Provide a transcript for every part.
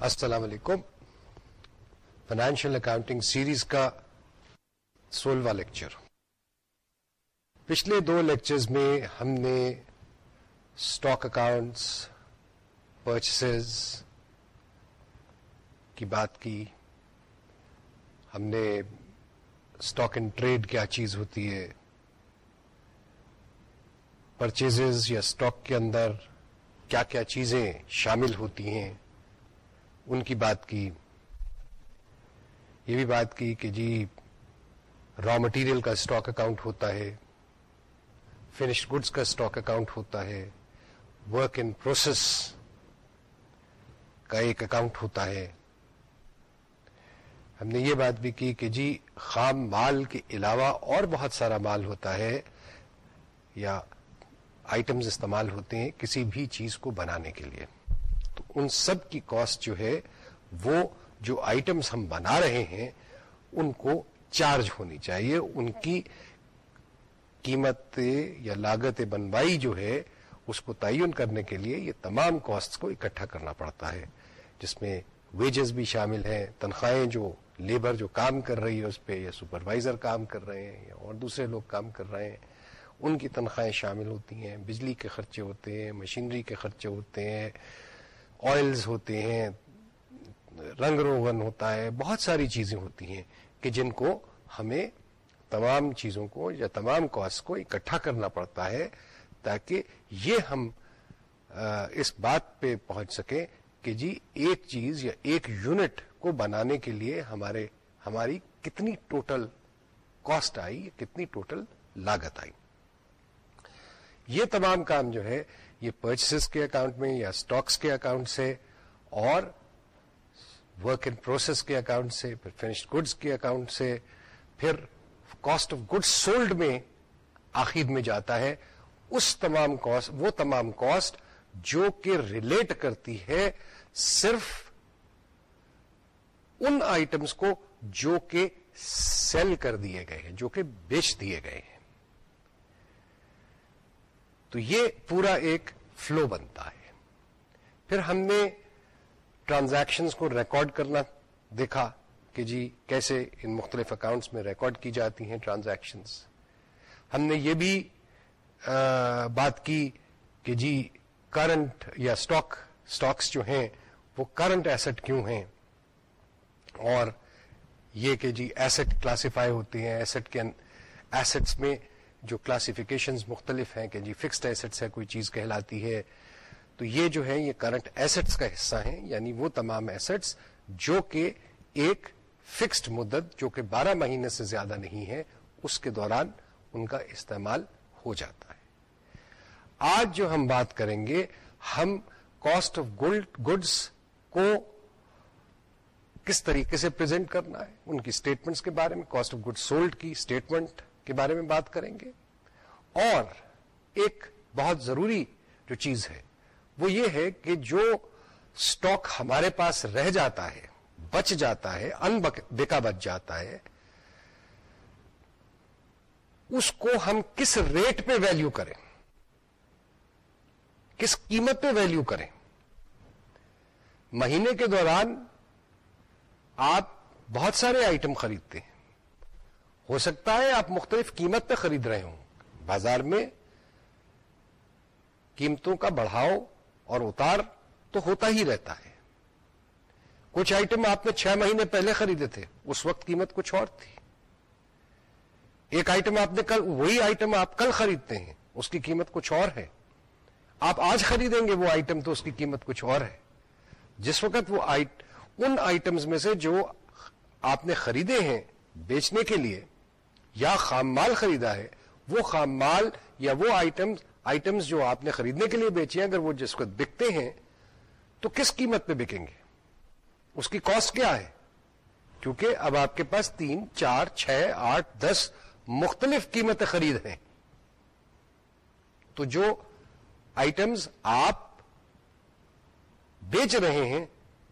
السلام علیکم۔ Financial accounting series کا سولہواں لیکچر پچھلے دو لیکچرز میں ہم نے اسٹاک اکاؤنٹس پرچیسز کی بات کی۔ ہم نے اسٹاک اینڈ ٹریڈ کیا چیز ہوتی ہے۔ پرچیز یا اسٹاک کے اندر کیا کیا چیزیں شامل ہوتی ہیں۔ ان کی بات کی، یہ بھی بات کی کہ جی را مٹیریل کا اسٹاک اکاؤنٹ ہوتا ہے فنشڈ گڈس کا اسٹاک اکاؤنٹ ہوتا ہے ورک ان پروسیس کا ایک اکاؤنٹ ہوتا ہے۔ ہم نے یہ بات بھی کی کہ جی خام مال کے علاوہ اور بہت سارا مال ہوتا ہے یا آئٹمز استعمال ہوتے ہیں کسی بھی چیز کو بنانے کے لیے۔ ان سب کی کاسٹ جو ہے، وہ جو آئٹمز ہم بنا رہے ہیں، ان کو چارج ہونی چاہیے۔ ان کی قیمت یا لاگت بنوائی جو ہے، اس کو تعین کرنے کے لیے یہ تمام کاسٹ کو اکٹھا کرنا پڑتا ہے۔ جس میں ویجز بھی شامل ہیں، تنخواہیں جو لیبر جو کام کر رہی ہے اس پہ، یا سپروائزر کام کر رہے ہیں، یا اور دوسرے لوگ کام کر رہے ہیں، ان کی تنخواہیں شامل ہوتی ہیں۔ بجلی کے خرچے ہوتے ہیں مشینری کے خرچے ہوتے ہیں۔ آئلز ہوتے ہیں، رنگ روغن ہوتا ہے، بہت ساری چیزیں ہوتی ہیں کہ جن کو ہمیں تمام چیزوں کو یا تمام کاسٹ کو اکٹھا کرنا پڑتا ہے تاکہ یہ ہم اس بات پہ پہنچ سکیں کہ جی ایک چیز یا ایک یونٹ کو بنانے کے لیے ہمارے، ہماری کتنی ٹوٹل کاسٹ آئی، کتنی ٹوٹل لاگت آئی۔ یہ تمام کام جو ہے یہ پرچیز کے اکاؤنٹ میں یا اسٹاکس کے اکاؤنٹ سے اور ورک ان پروسیس کے اکاؤنٹ سے، پھر فنشڈ گڈس کے اکاؤنٹ سے، پھر کاسٹ آف گڈس سولڈ میں آخر میں جاتا ہے۔ اس تمام کاسٹ وہ تمام کاسٹ جو کہ ریلیٹ کرتی ہے صرف ان آئٹمس کو جو کہ سیل کر دیے گئے ہیں، جو کہ بیچ دیے گئے ہیں۔ تو یہ پورا ایک فلو بنتا ہے۔ پھر ہم نے ٹرانزیکشنز کو ریکارڈ کرنا دیکھا کہ جی کیسے ان مختلف اکاؤنٹس میں ریکارڈ کی جاتی ہیں ٹرانزیکشنز ہم نے یہ بھی بات کی کہ جی کرنٹ یا اسٹاک اسٹاکس جو ہیں وہ کرنٹ ایسٹ کیوں ہیں؟ اور یہ کہ جی ایسٹ کلاسیفائی ہوتے ہیں ایسٹ کے ایسٹس میں جو کلاسیفیکیشنز مختلف ہیں کہ جی فکسڈ ایسٹس ہے کوئی چیز کہلاتی ہے۔ تو یہ جو ہے یہ کرنٹ ایسٹس کا حصہ ہیں یعنی وہ تمام ایسٹس جو کہ ایک فکسڈ مدت، جو کہ بارہ مہینے سے زیادہ نہیں ہے اس کے دوران ان کا استعمال ہو جاتا ہے۔ آج جو ہم بات کریں گے، ہم کاسٹ آف گولڈ گڈس کو کس طریقے سے پرزینٹ کرنا ہے؟ ان کی اسٹیٹمنٹس کے بارے میں کاسٹ آف گڈ سولڈ کی اسٹیٹمنٹ کے بارے میں بات کریں گے۔ اور ایک بہت ضروری جو چیز ہے، وہ یہ ہے کہ جو اسٹاک ہمارے پاس رہ جاتا ہے، بچ جاتا ہے ان بکا بچ جاتا ہے، اس کو ہم کس ریٹ پہ ویلیو کریں؟ کس قیمت پہ ویلیو کریں؟ مہینے کے دوران آپ بہت سارے آئٹم خریدتے ہیں۔ ہو سکتا ہے آپ مختلف قیمت پہ خرید رہے ہوں۔ بازار میں قیمتوں کا بڑھاؤ اور اتار تو ہوتا ہی رہتا ہے۔ کچھ آئٹم آپ نے چھ مہینے پہلے خریدے تھے، اس وقت قیمت کچھ اور تھی۔ ایک آئٹم آپ نے کل، وہی آئٹم آپ کل خریدتے ہیں، اس کی قیمت کچھ اور ہے۔ آپ آج خریدیں گے وہ آئٹم تو اس کی قیمت کچھ اور ہے۔ جس وقت وہ ان آئٹمز میں سے جو آپ نے خریدے ہیں بیچنے کے لیے یا خام مال خریدا ہے، وہ خام مال یا وہ آئٹمز آئٹمز جو آپ نے خریدنے کے لیے بیچے ہیں، اگر وہ جس وقت بکتے ہیں، تو کس قیمت پہ بکیں گے؟ اس کی کاسٹ کیا ہے؟ کیونکہ اب آپ کے پاس تین، چار، چھ، آٹھ، دس مختلف قیمت خرید ہیں۔ تو جو آئٹمز آپ بیچ رہے ہیں،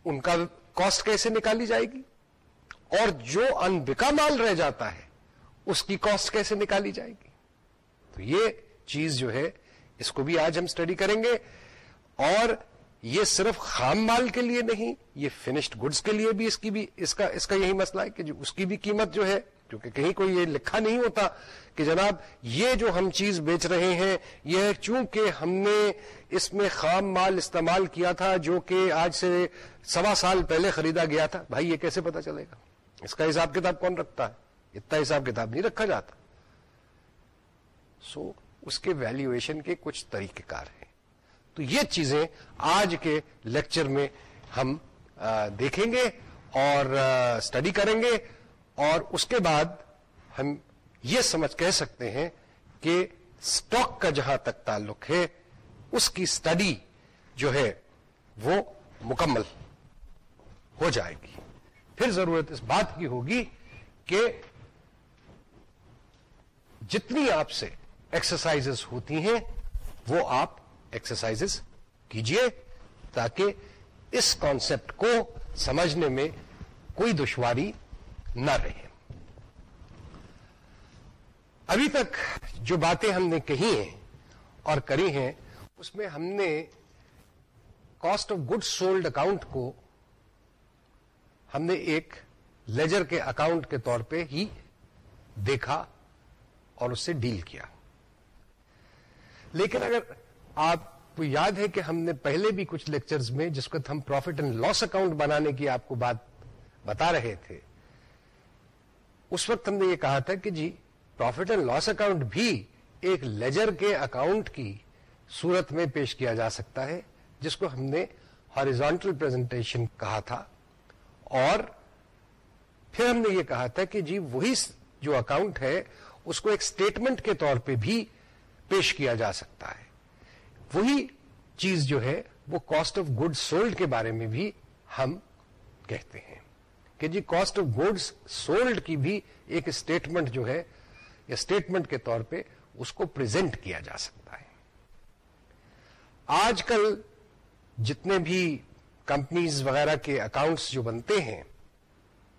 ان کا کاسٹ کیسے نکالی جائے گی؟ اور جو انبکا مال رہ جاتا ہے اس کی کاسٹ کیسے نکالی جائے گی؟ تو یہ چیز جو ہے، اس کو بھی آج ہم اسٹڈی کریں گے۔ اور یہ صرف خام مال کے لیے نہیں، یہ فنشڈ گڈز کے لیے بھی اس کی بھی، اس کا اس کا یہی مسئلہ ہے کہ جو اس کی بھی قیمت جو ہے، کیونکہ کہیں کوئی یہ لکھا نہیں ہوتا کہ جناب یہ جو ہم چیز بیچ رہے ہیں، یہ چونکہ ہم نے اس میں خام مال استعمال کیا تھا جو کہ آج سے سوا سال پہلے خریدا گیا تھا۔ بھائی یہ کیسے پتا چلے گا؟ اس کا حساب کتاب کون رکھتا ہے؟ اتنا حساب کتاب نہیں رکھا جاتا۔ سو اس کے ویلیویشن کے کچھ طریقہ کار ہیں۔ تو یہ چیزیں آج کے لیکچر میں ہم دیکھیں گے اور اسٹڈی کریں گے اور اس کے بعد ہم یہ سمجھ کہہ سکتے ہیں کہ اسٹاک کا جہاں تک تعلق ہے، اس کی اسٹڈی جو ہے، وہ مکمل ہو جائے گی۔ پھر ضرورت اس بات کی ہوگی کہ جتنی آپ سے ایکسرسائز ہوتی ہیں، وہ آپ ایکسرسائز کیجیے تاکہ اس کانسیپٹ کو سمجھنے میں کوئی دشواری نہ رہے۔ ابھی تک جو باتیں ہم نے کہی ہیں اور کری ہیں، اس میں ہم نے cost of good sold account کو ہم نے ایک لیجر کے اکاؤنٹ کے طور پہ ہی دیکھا۔ اور اس سے ڈیل کیا۔ لیکن اگر آپ کو یاد ہے کہ ہم نے پہلے بھی کچھ لیکچرز میں جس وقت ہم پروفٹ اینڈ لاس اکاؤنٹ بنانے کی آپ کو بات بتا رہے تھے، اس وقت ہم نے یہ کہا تھا کہ جی پروفٹ اینڈ لاس اکاؤنٹ بھی ایک لیجر کے اکاؤنٹ کی صورت میں پیش کیا جا سکتا ہے، جس کو ہم نے ہارزونٹل پریزنٹیشن کہا تھا۔ اور پھر ہم نے یہ کہا تھا کہ جی وہی جو اکاؤنٹ ہے اس کو ایک اسٹیٹمنٹ کے طور پہ بھی پیش کیا جا سکتا ہے۔ وہی چیز جو ہے، وہ کاسٹ آف گڈ سولڈ کے بارے میں بھی ہم کہتے ہیں۔ کہ جی کاسٹ آف گڈس سولڈ کی بھی ایک اسٹیٹمنٹ جو ہے، یا اسٹیٹمنٹ کے طور پہ اس کو پریزنٹ کیا جا سکتا ہے۔ آج کل جتنے بھی کمپنیز وغیرہ کے اکاؤنٹس جو بنتے ہیں،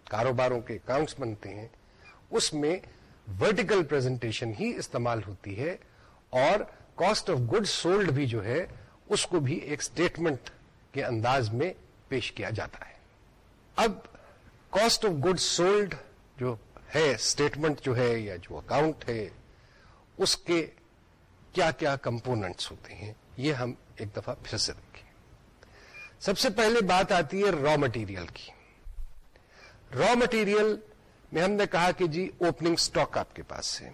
کاروباروں کے اکاؤنٹس بنتے ہیں، اس میں ورٹیکل پریزنٹیشن ہی استعمال ہوتی ہے اور کاسٹ آف گڈ سولڈ بھی جو ہے اس کو بھی ایک اسٹیٹمنٹ کے انداز میں پیش کیا جاتا ہے۔ اب کاسٹ آف گڈ سولڈ جو ہے اسٹیٹمنٹ جو ہے یا جو اکاؤنٹ ہے اس کے کیا کیا کمپوننٹس ہوتے ہیں یہ ہم ایک دفعہ پھر سے دیکھیں۔ سب سے پہلے بات آتی ہے را مٹیریل کی۔ را مٹیریل میں ہم نے کہا کہ جی اوپننگ سٹاک آپ کے پاس ہے۔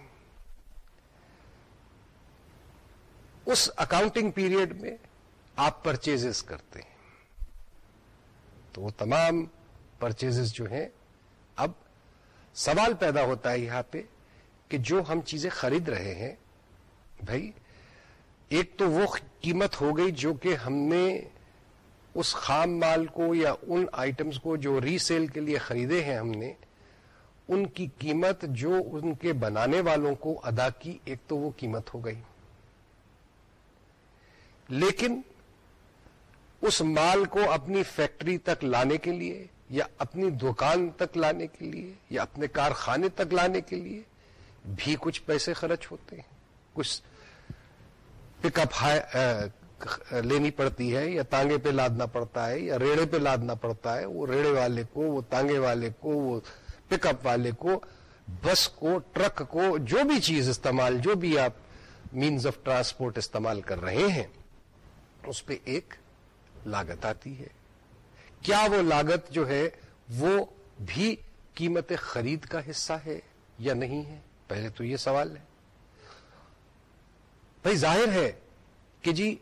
اس اکاؤنٹنگ پیریڈ میں آپ پرچیز کرتے ہیں۔ تو وہ تمام پرچیز جو ہیں، اب سوال پیدا ہوتا ہے یہاں پہ کہ جو ہم چیزیں خرید رہے ہیں، بھائی، ایک تو وہ قیمت ہو گئی جو کہ ہم نے اس خام مال کو یا ان آئٹمس کو جو ری سیل کے لیے خریدے ہیں ہم نے ان کی قیمت جو ان کے بنانے والوں کو ادا کی، ایک تو وہ قیمت ہو گئی۔ لیکن اس مال کو اپنی فیکٹری تک لانے کے لیے یا اپنی دکان تک لانے کے لیے یا اپنے کارخانے تک لانے کے لیے بھی کچھ پیسے خرچ ہوتے ہیں۔ کچھ پک اپ لینی پڑتی ہے یا تانگے پہ لادنا پڑتا ہے یا ریڑے پہ لادنا پڑتا ہے۔ وہ ریڑے والے کو، وہ تانگے والے کو، وہ پک اپ والے کو، بس کو، ٹرک کو، جو بھی چیز استعمال، جو بھی آپ مینز آف ٹرانسپورٹ استعمال کر رہے ہیں، اس پہ ایک لاگت آتی ہے۔ کیا وہ لاگت جو ہے، وہ بھی قیمت خرید کا حصہ ہے یا نہیں ہے؟ پہلے تو یہ سوال ہے۔ بھائی، ظاہر ہے کہ جی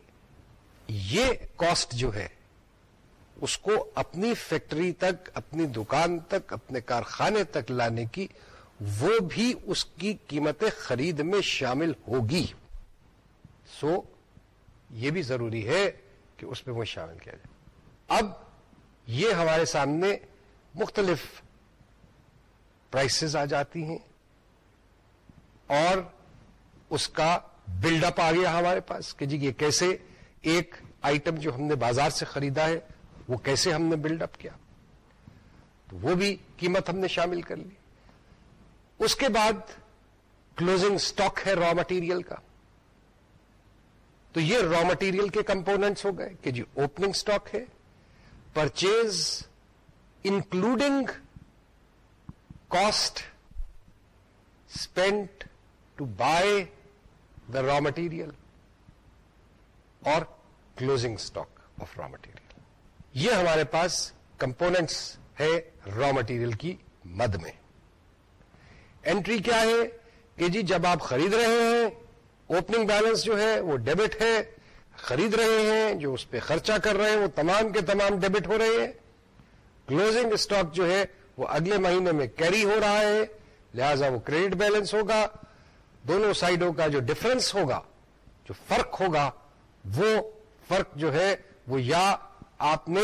یہ کاسٹ جو ہے اس کو اپنی فیکٹری تک، اپنی دکان تک، اپنے کارخانے تک لانے کی، وہ بھی اس کی قیمت خرید میں شامل ہوگی۔ سو، یہ بھی ضروری ہے کہ اس میں وہ شامل کیا جائے۔ اب یہ ہمارے سامنے مختلف پرائسز آ جاتی ہیں اور اس کا بلڈ اپ آ گیا ہمارے پاس کہ جی یہ کیسے ایک آئٹم جو ہم نے بازار سے خریدا ہے وہ کیسے ہم نے بلڈ اپ کیا؟ تو وہ بھی قیمت ہم نے شامل کر لی۔ اس کے بعد کلوزنگ سٹاک ہے را مٹیریل کا۔ تو یہ را مٹیریل کے کمپوننٹس ہو گئے کہ جی اوپننگ سٹاک ہے۔ Purchase including cost spent to buy the raw material اور closing stock of raw material یہ ہمارے پاس کمپوننٹس ہے را مٹیریل کی مد میں۔ انٹری کیا ہے کہ جی جب آپ خرید رہے ہیں اوپننگ بیلنس جو ہے وہ ڈیبٹ ہے۔ خرید رہے ہیں، جو اس پہ خرچہ کر رہے ہیں، وہ تمام کے تمام ڈیبٹ ہو رہے ہیں۔ کلوزنگ اسٹاک جو ہے وہ اگلے مہینے میں کیری ہو رہا ہے، لہذا وہ کریڈٹ بیلنس ہوگا۔ دونوں سائڈوں کا جو ڈفرنس ہوگا، جو فرق ہوگا، وہ فرق جو ہے وہ یا آپ نے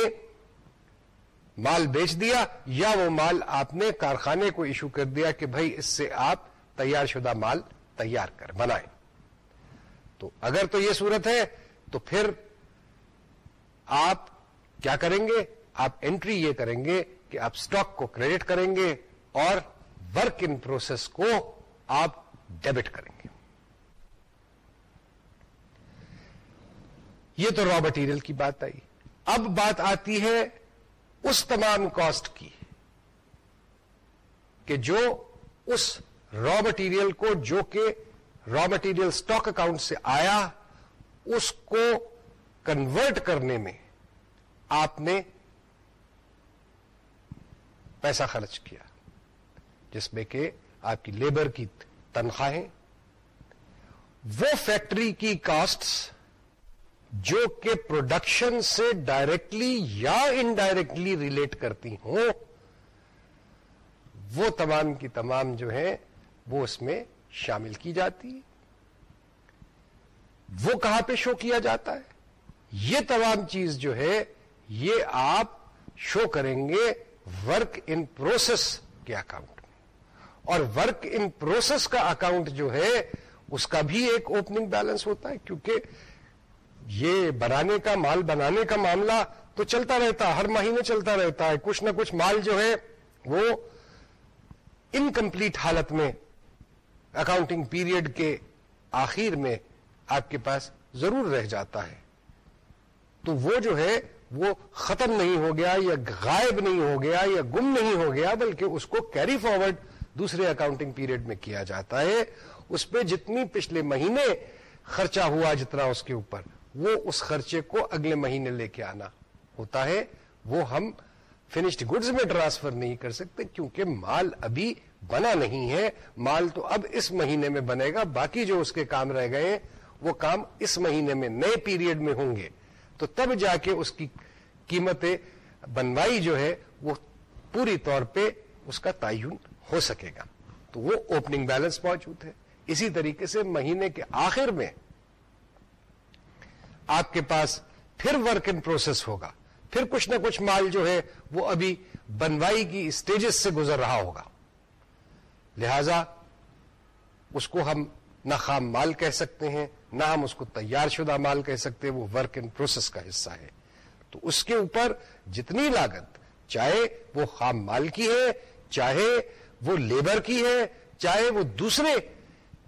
مال بیچ دیا یا وہ مال آپ نے کارخانے کو ایشو کر دیا کہ بھائی اس سے آپ تیار شدہ مال تیار کر بنائیں۔ تو اگر تو یہ صورت ہے تو پھر آپ کیا کریں گے؟ آپ انٹری یہ کریں گے کہ آپ سٹاک کو کریڈٹ کریں گے اور ورک ان پروسیس کو آپ ڈیبٹ کریں گے۔ یہ تو را مٹیریل کی بات آئی۔ اب بات آتی ہے اس تمام کاسٹ کی کہ جو اس را مٹیریل کو جو کہ را مٹیریل اسٹاک اکاؤنٹ سے آیا، اس کو کنورٹ کرنے میں آپ نے پیسہ خرچ کیا، جس میں کہ آپ کی لیبر کی تنخواہیں، وہ فیکٹری کی کاسٹس جو کہ پروڈکشن سے ڈائریکٹلی یا انڈائریکٹلی ریلیٹ کرتی ہوں، وہ تمام کی تمام جو ہیں، وہ اس میں شامل کی جاتی۔ وہ کہاں پہ شو کیا جاتا ہے؟ یہ تمام چیز جو ہے، یہ آپ شو کریں گے ورک ان پروسیس کے اکاؤنٹ میں۔ اور ورک ان پروسیس کا اکاؤنٹ جو ہے، اس کا بھی ایک اوپننگ بیلنس ہوتا ہے، کیونکہ یہ بنانے کا مال بنانے کا معاملہ تو چلتا رہتا، ہر مہینے چلتا رہتا ہے، کچھ نہ کچھ مال جو ہے وہ انکمپلیٹ حالت میں اکاؤنٹنگ پیریڈ کے آخر میں آپ کے پاس ضرور رہ جاتا ہے۔ تو وہ جو ہے وہ ختم نہیں ہو گیا یا غائب نہیں ہو گیا یا گم نہیں ہو گیا، بلکہ اس کو کیری فارورڈ دوسرے اکاؤنٹنگ پیریڈ میں کیا جاتا ہے۔ اس پہ جتنی پچھلے مہینے خرچہ ہوا، جتنا اس کے اوپر۔ وہ اس خرچے کو اگلے مہینے لے کے آنا ہوتا ہے۔ وہ ہم فنشڈ گڈز میں ٹرانسفر نہیں کر سکتے کیونکہ مال ابھی بنا نہیں ہے۔ مال تو اب اس مہینے میں بنے گا، باقی جو اس کے کام رہ گئے وہ کام اس مہینے میں نئے پیریڈ میں ہوں گے۔ تو تب جا کے اس کی قیمتیں بنوائی جو ہے، وہ پوری طور پہ اس کا تعین ہو سکے گا۔ تو وہ اوپننگ بیلنس موجود ہے۔ اسی طریقے سے مہینے کے آخر میں آپ کے پاس پھر ورک ان پروسیس ہوگا۔ پھر کچھ نہ کچھ مال جو ہے وہ ابھی بنوائی کی اسٹیجز سے گزر رہا ہوگا۔ لہذا اس کو ہم نہ خام مال کہہ سکتے ہیں، نہ ہم اس کو تیار شدہ مال کہہ سکتے ہیں وہ ورک ان پروسیس کا حصہ ہے۔ تو اس کے اوپر جتنی لاگت، چاہے وہ خام مال کی ہے، چاہے وہ لیبر کی ہے، چاہے وہ دوسرے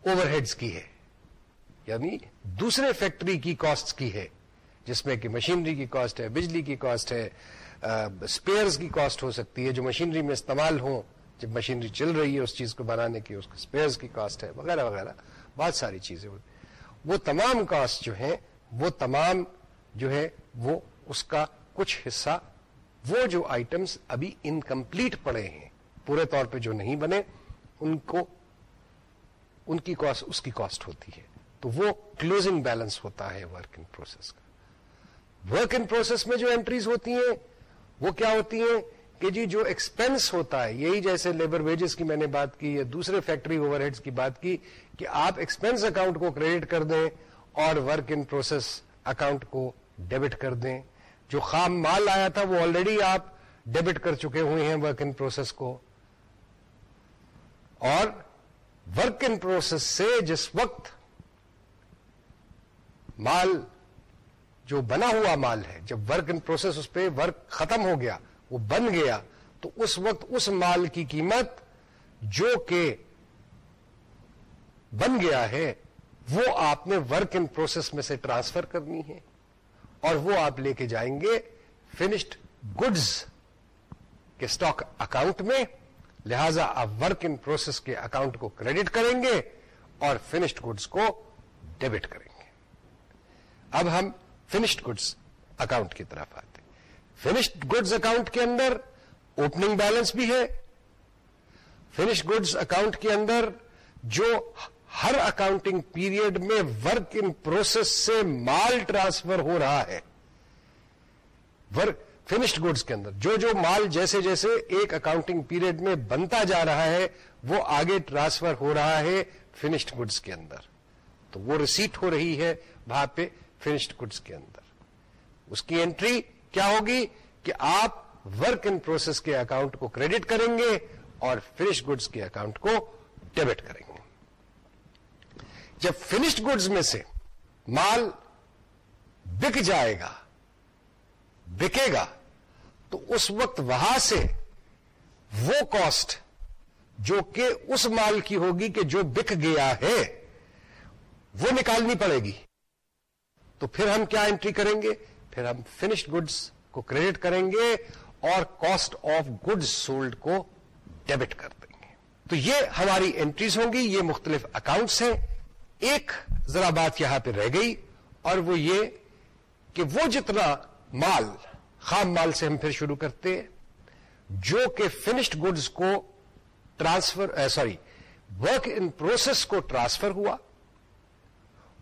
اوور ہیڈز کی ہے۔ یعنی دوسرے فیکٹری کی کاسٹ کی ہے، جس میں کہ مشینری کی کاسٹ ہے، بجلی کی کاسٹ ہے اسپیئرز کی کاسٹ ہو سکتی ہے جو مشینری میں استعمال ہوں۔ جب مشینری چل رہی ہے، اس چیز کو بنانے کی، اس کے اسپیئرز کی کاسٹ ہے، وغیرہ وغیرہ۔ بہت ساری چیزیں ہوتی وہ تمام کاسٹ جو ہیں، وہ تمام جو ہے، وہ اس کا کچھ حصہ، وہ جو آئٹمس ابھی انکمپلیٹ پڑے ہیں، پورے طور پہ جو نہیں بنے، ان کو، ان کی کاسٹ اس کی کاسٹ ہوتی ہے۔ تو وہ کلوزنگ بیلنس ہوتا ہے ورک ان پروسیس کا۔ ورک ان پروسیس میں جو انٹریز ہوتی ہیں، وہ کیا ہوتی ہیں؟ کہ جی جو ایکسپینس ہوتا ہے، یہی جیسے لیبر ویجز کی میں نے بات کی، یا دوسرے فیکٹری اوور ہیڈز کی بات کی، کہ آپ ایکسپینس اکاؤنٹ کو کریڈٹ کر دیں اور ورک ان پروسیس اکاؤنٹ کو ڈیبٹ کر دیں۔ جو خام مال آیا تھا، وہ آلریڈی آپ ڈیبٹ کر چکے ہوئے ہیں ورک ان پروسیس کو۔ اور ورک ان پروسیس سے جس وقت مال جو بنا ہوا مال ہے، جب ورک ان پروسیس اس پہ ورک ختم ہو گیا، وہ بن گیا، تو اس وقت اس مال کی قیمت جو کہ بن گیا ہے، وہ آپ نے ورک ان پروسیس میں سے ٹرانسفر کرنی ہے اور وہ آپ لے کے جائیں گے فنشڈ گڈز کے اسٹاک اکاؤنٹ میں، لہذا آپ ورک ان پروسیس کے اکاؤنٹ کو کریڈٹ کریں گے اور فنشڈ گڈز کو ڈیبٹ کریں گے۔ اب ہم فنشڈ گڈز اکاؤنٹ کی طرف آتے فنشڈ گڈز اکاؤنٹ کے اندر اوپننگ بیلنس بھی ہے۔ فنش گڈز اکاؤنٹ کے اندر جو ہر اکاؤنٹنگ پیریڈ میں ورک ان پروسیس سے مال ٹرانسفر ہو رہا ہے۔ فنشڈ گڈز کے اندر جو جو مال جیسے جیسے ایک اکاؤنٹنگ پیریڈ میں بنتا جا رہا ہے، وہ آگے ٹرانسفر ہو رہا ہے فنشڈ گڈز کے اندر۔ تو وہ ریسیٹ ہو رہی ہے وہاں پہ فنشڈ گڈز کے اندر۔ اس کی انٹری کیا ہوگی کہ آپ ورک ان پروسیس کے اکاؤنٹ کو کریڈٹ کریں گے اور فنش گڈز کے اکاؤنٹ کو ڈیبٹ کریں گے۔ جب فنشڈ گڈز میں سے مال بک جائے گا، بکے گا، تو اس وقت وہاں سے وہ کاسٹ جو کہ اس مال کی ہوگی کہ جو بک گیا ہے، وہ نکالنی پڑے گی۔ تو پھر ہم کیا انٹری کریں گے؟ پھر ہم فنشڈ گڈز کو کریڈٹ کریں گے اور کاسٹ آف گڈ سولڈ کو ڈیبٹ کر دیں گے۔ تو یہ ہماری انٹریز ہوں گی، یہ مختلف اکاؤنٹس ہیں۔ ایک ذرا بات یہاں پہ رہ گئی اور وہ یہ کہ وہ جتنا مال، خام مال سے ہم پھر شروع کرتے ہیں، جو کہ فنشڈ گڈز کو transfer sorry work in process کو ٹرانسفر ہوا۔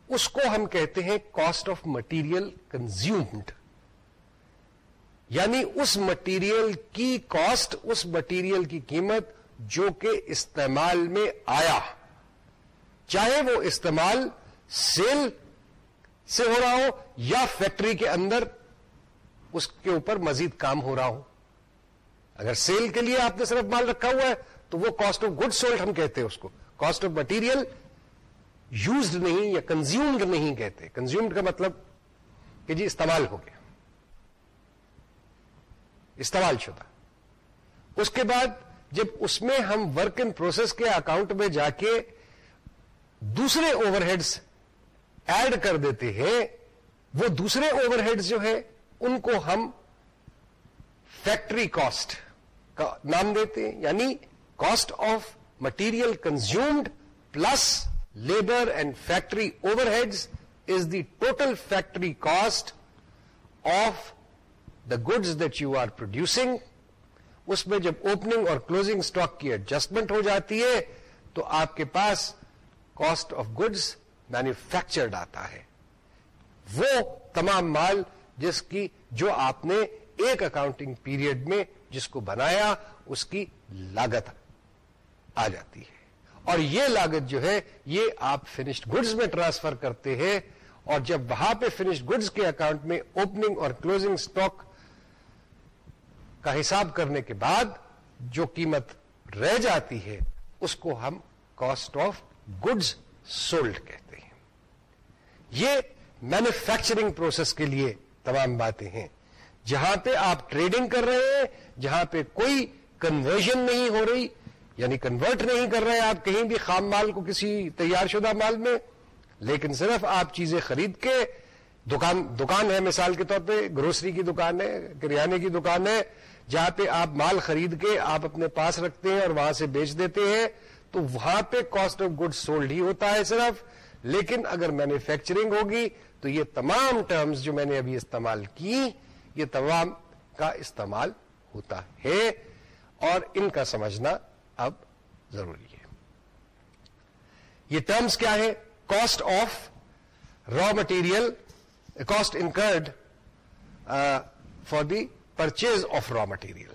اس کو ہم کہتے ہیں کاسٹ آف مٹیریل کنزیومڈ یعنی اس مٹیریل کی کاسٹ اس مٹیریل کی قیمت جو کہ استعمال میں آیا. چاہے وہ استعمال سیل سے ہو رہا ہو یا فیکٹری کے اندر اس کے اوپر مزید کام ہو رہا ہو. اگر سیل کے لیے آپ نے صرف مال رکھا ہوا ہے تو وہ کاسٹ آف گڈ سولڈ ہم کہتے ہیں اس کو. کاسٹ آف مٹیریل یوزڈ نہیں یا کنزیومڈ نہیں کہتے۔ کنزیومڈ کا مطلب کہ جی استعمال ہو گیا۔ استعمال شدہ۔ اس کے بعد جب اس میں ہم ورک ان پروسیس کے اکاؤنٹ میں جا کے دوسرے اوور ہیڈس ایڈ کر دیتے ہیں، وہ دوسرے اوور ہیڈس جو ہے ان کو ہم فیکٹری کاسٹ کا نام دیتے ہیں یعنی cost of material consumed plus labour and factory overheads is the total factory cost of the goods that you are producing اس میں جب اوپننگ اور کلوزنگ اسٹاک کی ایڈجسٹمنٹ ہو جاتی ہے تو آپ کے پاس کاسٹ آف گڈز مینوفیکچرڈ آتا ہے وہ تمام مال جس کی جو آپ نے ایک اکاؤنٹنگ پیریڈ میں جس کو بنایا اس کی لاگت آ جاتی ہے اور یہ لاگت جو ہے، یہ آپ فنشڈ گڈز میں ٹرانسفر کرتے ہیں اور جب وہاں پہ فنشڈ گڈز کے اکاؤنٹ میں اوپننگ اور کلوزنگ اسٹاک کا حساب کرنے کے بعد جو قیمت رہ جاتی ہے، اس کو ہم کاسٹ آف گڈز سولڈ کہتے ہیں۔ یہ مینوفیکچرنگ پروسیس کے لیے تمام باتیں ہیں۔ جہاں پہ آپ ٹریڈنگ کر رہے ہیں، جہاں پہ کوئی کنورژن نہیں ہو رہی یعنی کنورٹ نہیں کر رہے آپ، کہیں بھی خام مال کو کسی تیار شدہ مال میں۔ لیکن صرف آپ چیزیں خرید کے، دکان دکان ہے مثال کے طور پہ گروسری کی دکان ہے، کریانے کی دکان ہے، جہاں پہ آپ مال خرید کے آپ اپنے پاس رکھتے ہیں اور وہاں سے بیچ دیتے ہیں، تو وہاں پہ کاسٹ آف گڈ سولڈ ہی ہوتا ہے صرف۔ لیکن اگر مینوفیکچرنگ ہوگی، تو یہ تمام ٹرمز جو میں نے ابھی استعمال کی، یہ تمام کا استعمال ہوتا ہے۔ اور ان کا سمجھنا اب ضروری ہے۔ یہ ٹرمز کیا ہے cost of raw material cost incurred for the purchase of raw material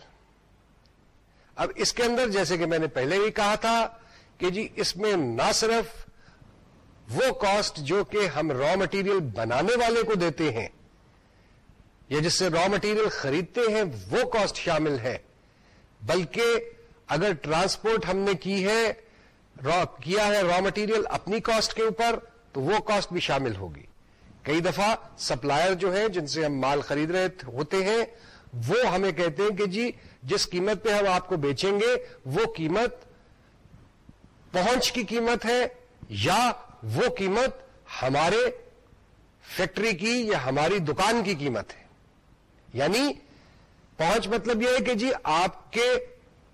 اب اس کے اندر جیسے کہ میں نے پہلے بھی کہا تھا کہ جی اس میں نہ صرف وہ کاسٹ جو کہ ہم را مٹیریل بنانے والے کو دیتے ہیں، یا جس سے را مٹیریل خریدتے ہیں، وہ کاسٹ شامل ہے، بلکہ اگر ٹرانسپورٹ ہم نے کی ہے کیا ہے را مٹیریل اپنی کاسٹ کے اوپر، تو وہ کاسٹ بھی شامل ہوگی۔ کئی دفعہ سپلائر جو ہیں، جن سے ہم مال خرید رہے ہوتے ہیں، وہ ہمیں کہتے ہیں کہ جی جس قیمت پہ ہم آپ کو بیچیں گے، وہ قیمت پہنچ کی قیمت ہے، یا وہ قیمت ہمارے فیکٹری کی یا ہماری دکان کی قیمت ہے۔ یعنی پہنچ مطلب یہ ہے کہ جی آپ کے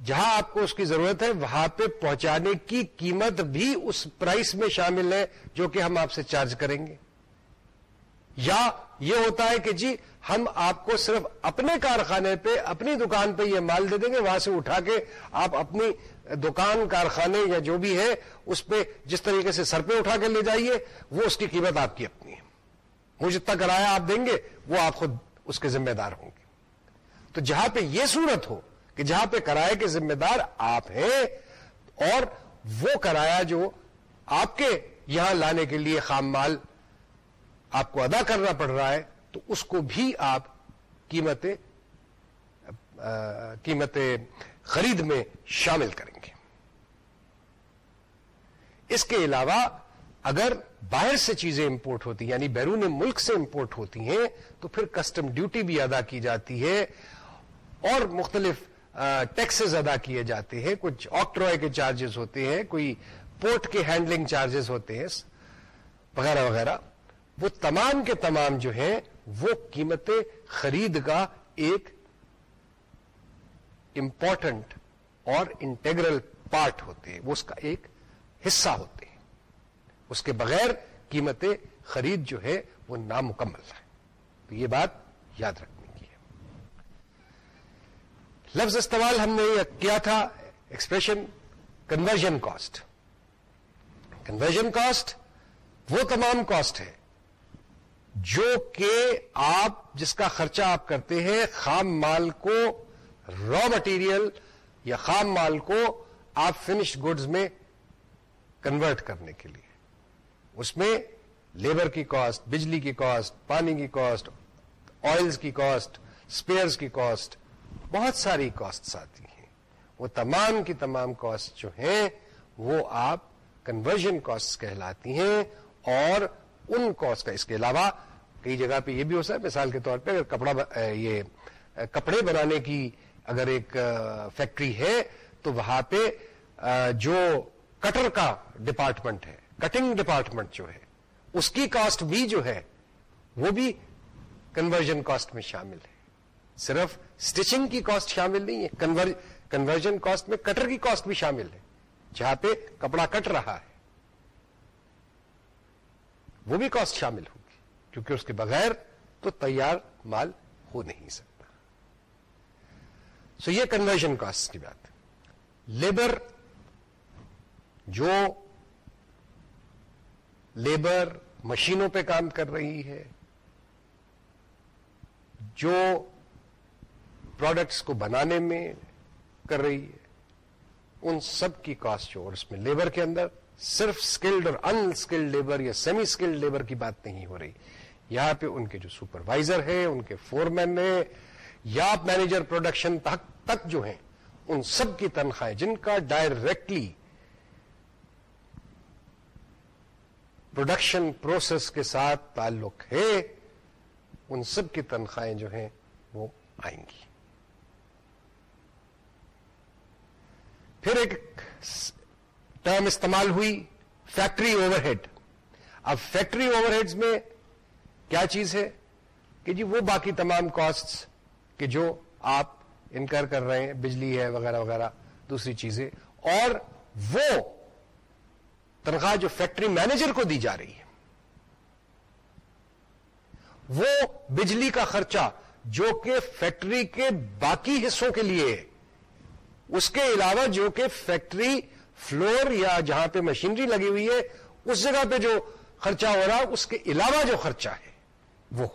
جہاں آپ کو اس کی ضرورت ہے، وہاں پہ پہنچانے کی قیمت بھی اس پرائس میں شامل ہے جو کہ ہم آپ سے چارج کریں گے۔ یا یہ ہوتا ہے کہ جی ہم آپ کو صرف اپنے کارخانے پہ، اپنی دکان پہ یہ مال دے دیں گے، وہاں سے اٹھا کے آپ اپنی دکان، کارخانے یا جو بھی ہے، اس پہ جس طریقے سے سر پہ اٹھا کے لے جائیے، وہ اس کی قیمت آپ کی اپنی ہے۔ وہ جتنا کرایہ آپ دیں گے، وہ آپ خود اس کے ذمہ دار ہوں گے۔ تو جہاں پہ یہ صورت ہو کہ جہاں پہ کرایہ کے ذمہ دار آپ ہیں، اور وہ کرایہ جو آپ کے یہاں لانے کے لیے خام مال آپ کو ادا کرنا پڑ رہا ہے، تو اس کو بھی آپ قیمتیں قیمتیں خرید میں شامل کریں گے۔ اس کے علاوہ اگر باہر سے چیزیں امپورٹ ہوتی یعنی بیرون ملک سے امپورٹ ہوتی ہیں، تو پھر کسٹم ڈیوٹی بھی ادا کی جاتی ہے، اور مختلف ٹیکسز ادا کیے جاتے ہیں، کچھ آکٹروئے کے چارجز ہوتے ہیں، کوئی پورٹ کے ہینڈلنگ چارجز ہوتے ہیں، وغیرہ وغیرہ۔ وہ تمام کے تمام جو ہیں، وہ قیمت خرید کا ایک امپورٹنٹ اور انٹیگرل پارٹ ہوتے ہیں۔ وہ اس کا ایک حصہ ہوتے ہیں۔ اس کے بغیر قیمت خرید جو ہے وہ نامکمل ہے تو یہ بات یاد رکھنی کی ہے لفظ استعمال ہم نے کیا تھا؟ Expression conversion cost conversion cost وہ تمام کاسٹ ہے جو کہ آپ جس کا خرچہ آپ کرتے ہیں، خام مال کو را مٹیریل یا خام مال کو آپ فنش گڈز میں کنورٹ کرنے کے لیے۔ اس میں لیبر کی کاسٹ بجلی کی کاسٹ پانی کی کاسٹ آئلز کی کاسٹ اسپیئرز کی کاسٹ بہت ساری کاسٹ آتی ہیں۔ وہ تمام کی تمام کاسٹ جو ہیں، وہ آپ کنورژن کاسٹ کہلاتی ہیں اور ان کاسٹ کا، اس کے علاوہ کئی جگہ پہ یہ بھی ہو سکتا ہے، مثال کے طور پہ اگر کپڑا یہ کپڑے بنانے کی اگر ایک فیکٹری ہے، تو وہاں پہ جو کٹر کا ڈپارٹمنٹ ہے کٹنگ ڈپارٹمنٹ جو ہے، اس کی کاسٹ بھی جو ہے، وہ بھی کنورژن کاسٹ میں شامل ہے۔ صرف اسٹیچنگ کی کاسٹ شامل نہیں ہے کنورژن کاسٹ میں کٹر کی کاسٹ بھی شامل ہے۔ جہاں پہ کپڑا کٹ رہا ہے، وہ بھی کاسٹ شامل ہو کیونکہ اس کے بغیر تو تیار مال ہو نہیں سکتا۔ سو یہ کنورژن کاسٹ کی بات لیبر جو لیبر مشینوں پہ کام کر رہی ہے، جو پروڈکٹس کو بنانے میں کر رہی ہے۔ ان سب کی کاسٹ جو اور اس میں لیبر کے اندر صرف اسکلڈ اور انسکلڈ لیبر یا سیمی اسکلڈ لیبر کی بات نہیں ہو رہی۔ یہاں پہ ان کے جو سپروائزر ہیں، ان کے فورمین ہیں، یا مینیجر پروڈکشن تک تک جو ہیں، ان سب کی تنخواہیں جن کا ڈائریکٹلی پروڈکشن پروسیس کے ساتھ تعلق ہے، ان سب کی تنخواہیں جو ہیں، وہ آئیں گی۔ پھر ایک ٹرم استعمال ہوئی، فیکٹری اوور ہیڈ اب فیکٹری اوور ہیڈز میں کیا چیز ہے؟ کہ جی وہ باقی تمام کاسٹ کہ جو آپ انکر کر رہے ہیں، بجلی ہے، وغیرہ وغیرہ، دوسری چیزیں۔ اور وہ تنخواہ جو فیکٹری مینیجر کو دی جا رہی ہے۔ وہ بجلی کا خرچہ جو کہ فیکٹری کے باقی حصوں کے لیے ہے۔ اس کے علاوہ جو کہ فیکٹری، فلور یا جہاں پہ مشینری لگی ہوئی ہے، اس جگہ پہ جو خرچہ ہو رہا، اس کے علاوہ جو خرچہ ہے، وہ۔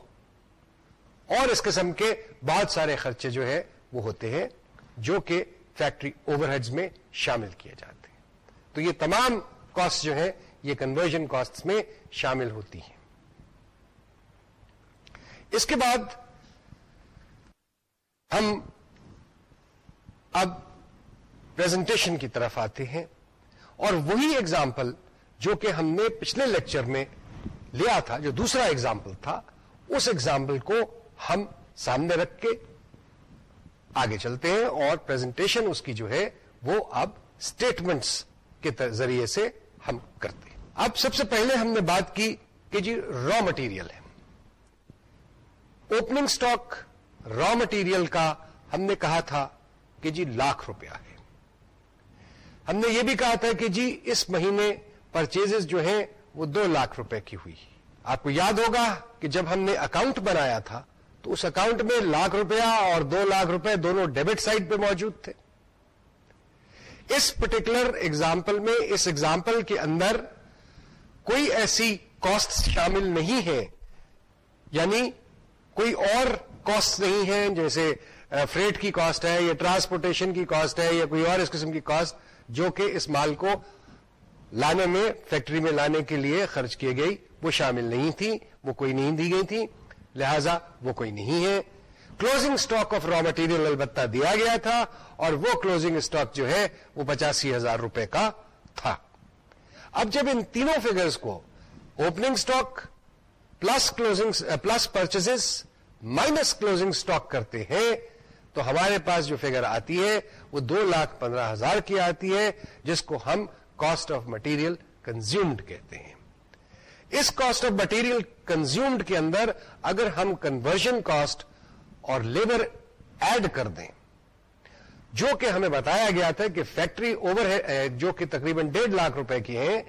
اور اس قسم کے بہت سارے خرچے جو ہے وہ ہوتے ہیں، جو کہ فیکٹری اوور ہیڈز میں شامل کیے جاتے ہیں۔ تو یہ تمام کاسٹ جو ہے یہ کنورژن کاسٹ میں شامل ہوتی ہیں۔ اس کے بعد ہم اب پریزنٹیشن کی طرف آتے ہیں۔ اور وہی ایگزامپل جو کہ ہم نے پچھلے لیکچر میں لیا تھا، جو دوسرا ایگزامپل تھا، اس ایگزامپل کو ہم سامنے رکھ کے آگے چلتے ہیں اور پریزنٹیشن اس کی جو ہے، وہ اب اسٹیٹمنٹس کے ذریعے سے ہم کرتے ہیں۔ اب سب سے پہلے ہم نے بات کی کہ جی را مٹیریل ہے۔ اوپننگ سٹاک را مٹیریل کا ہم نے کہا تھا کہ جی لاکھ روپیہ ہے۔ ہم نے یہ بھی کہا تھا کہ جی اس مہینے پرچیز جو ہیں، وہ دو لاکھ روپے کی ہوئی۔ آپ کو یاد ہوگا کہ جب ہم نے اکاؤنٹ بنایا تھا، تو اس اکاؤنٹ میں لاکھ روپیہ اور دو لاکھ روپے دونوں ڈیبٹ سائڈ پہ موجود تھے۔ اس پرٹیکولر ایگزامپل میں، اس ایگزامپل کے اندر کوئی ایسی کاسٹ شامل نہیں ہے۔ یعنی کوئی اور کاسٹ نہیں ہے جیسے فریٹ کی کاسٹ ہے یا ٹرانسپورٹیشن کی کاسٹ ہے یا کوئی اور اس قسم کی کاسٹ جو کہ اس مال کو لانے میں، فیکٹری میں لانے کے لیے خرچ کی گئی، وہ شامل نہیں تھی، وہ کوئی نہیں دی گئی تھی۔ لہذا وہ کوئی نہیں ہے۔ Closing stock of raw material البتہ دیا گیا تھا اور وہ کلوزنگ اسٹاک جو ہے، وہ پچاسی ہزار روپے کا تھا۔ اب جب ان تینوں فگرز کو opening stock plus closing plus purchase minus closing stock کرتے ہیں تو ہمارے پاس جو فگر آتی ہے، وہ دو لاکھ پندرہ ہزار کی آتی ہے، جس کو ہم کاسٹ آف مٹیریل کنزیومڈ کہتے ہیں۔ اس کاسٹ آف مٹیریل کنزیومڈ کے اندر اگر ہم کنورژن کاسٹ اور لیبر ایڈ کر دیں، جو کہ ہمیں بتایا گیا تھا کہ فیکٹری اوور جو کہ تقریباً ڈیڑھ لاکھ روپے کی ہیں،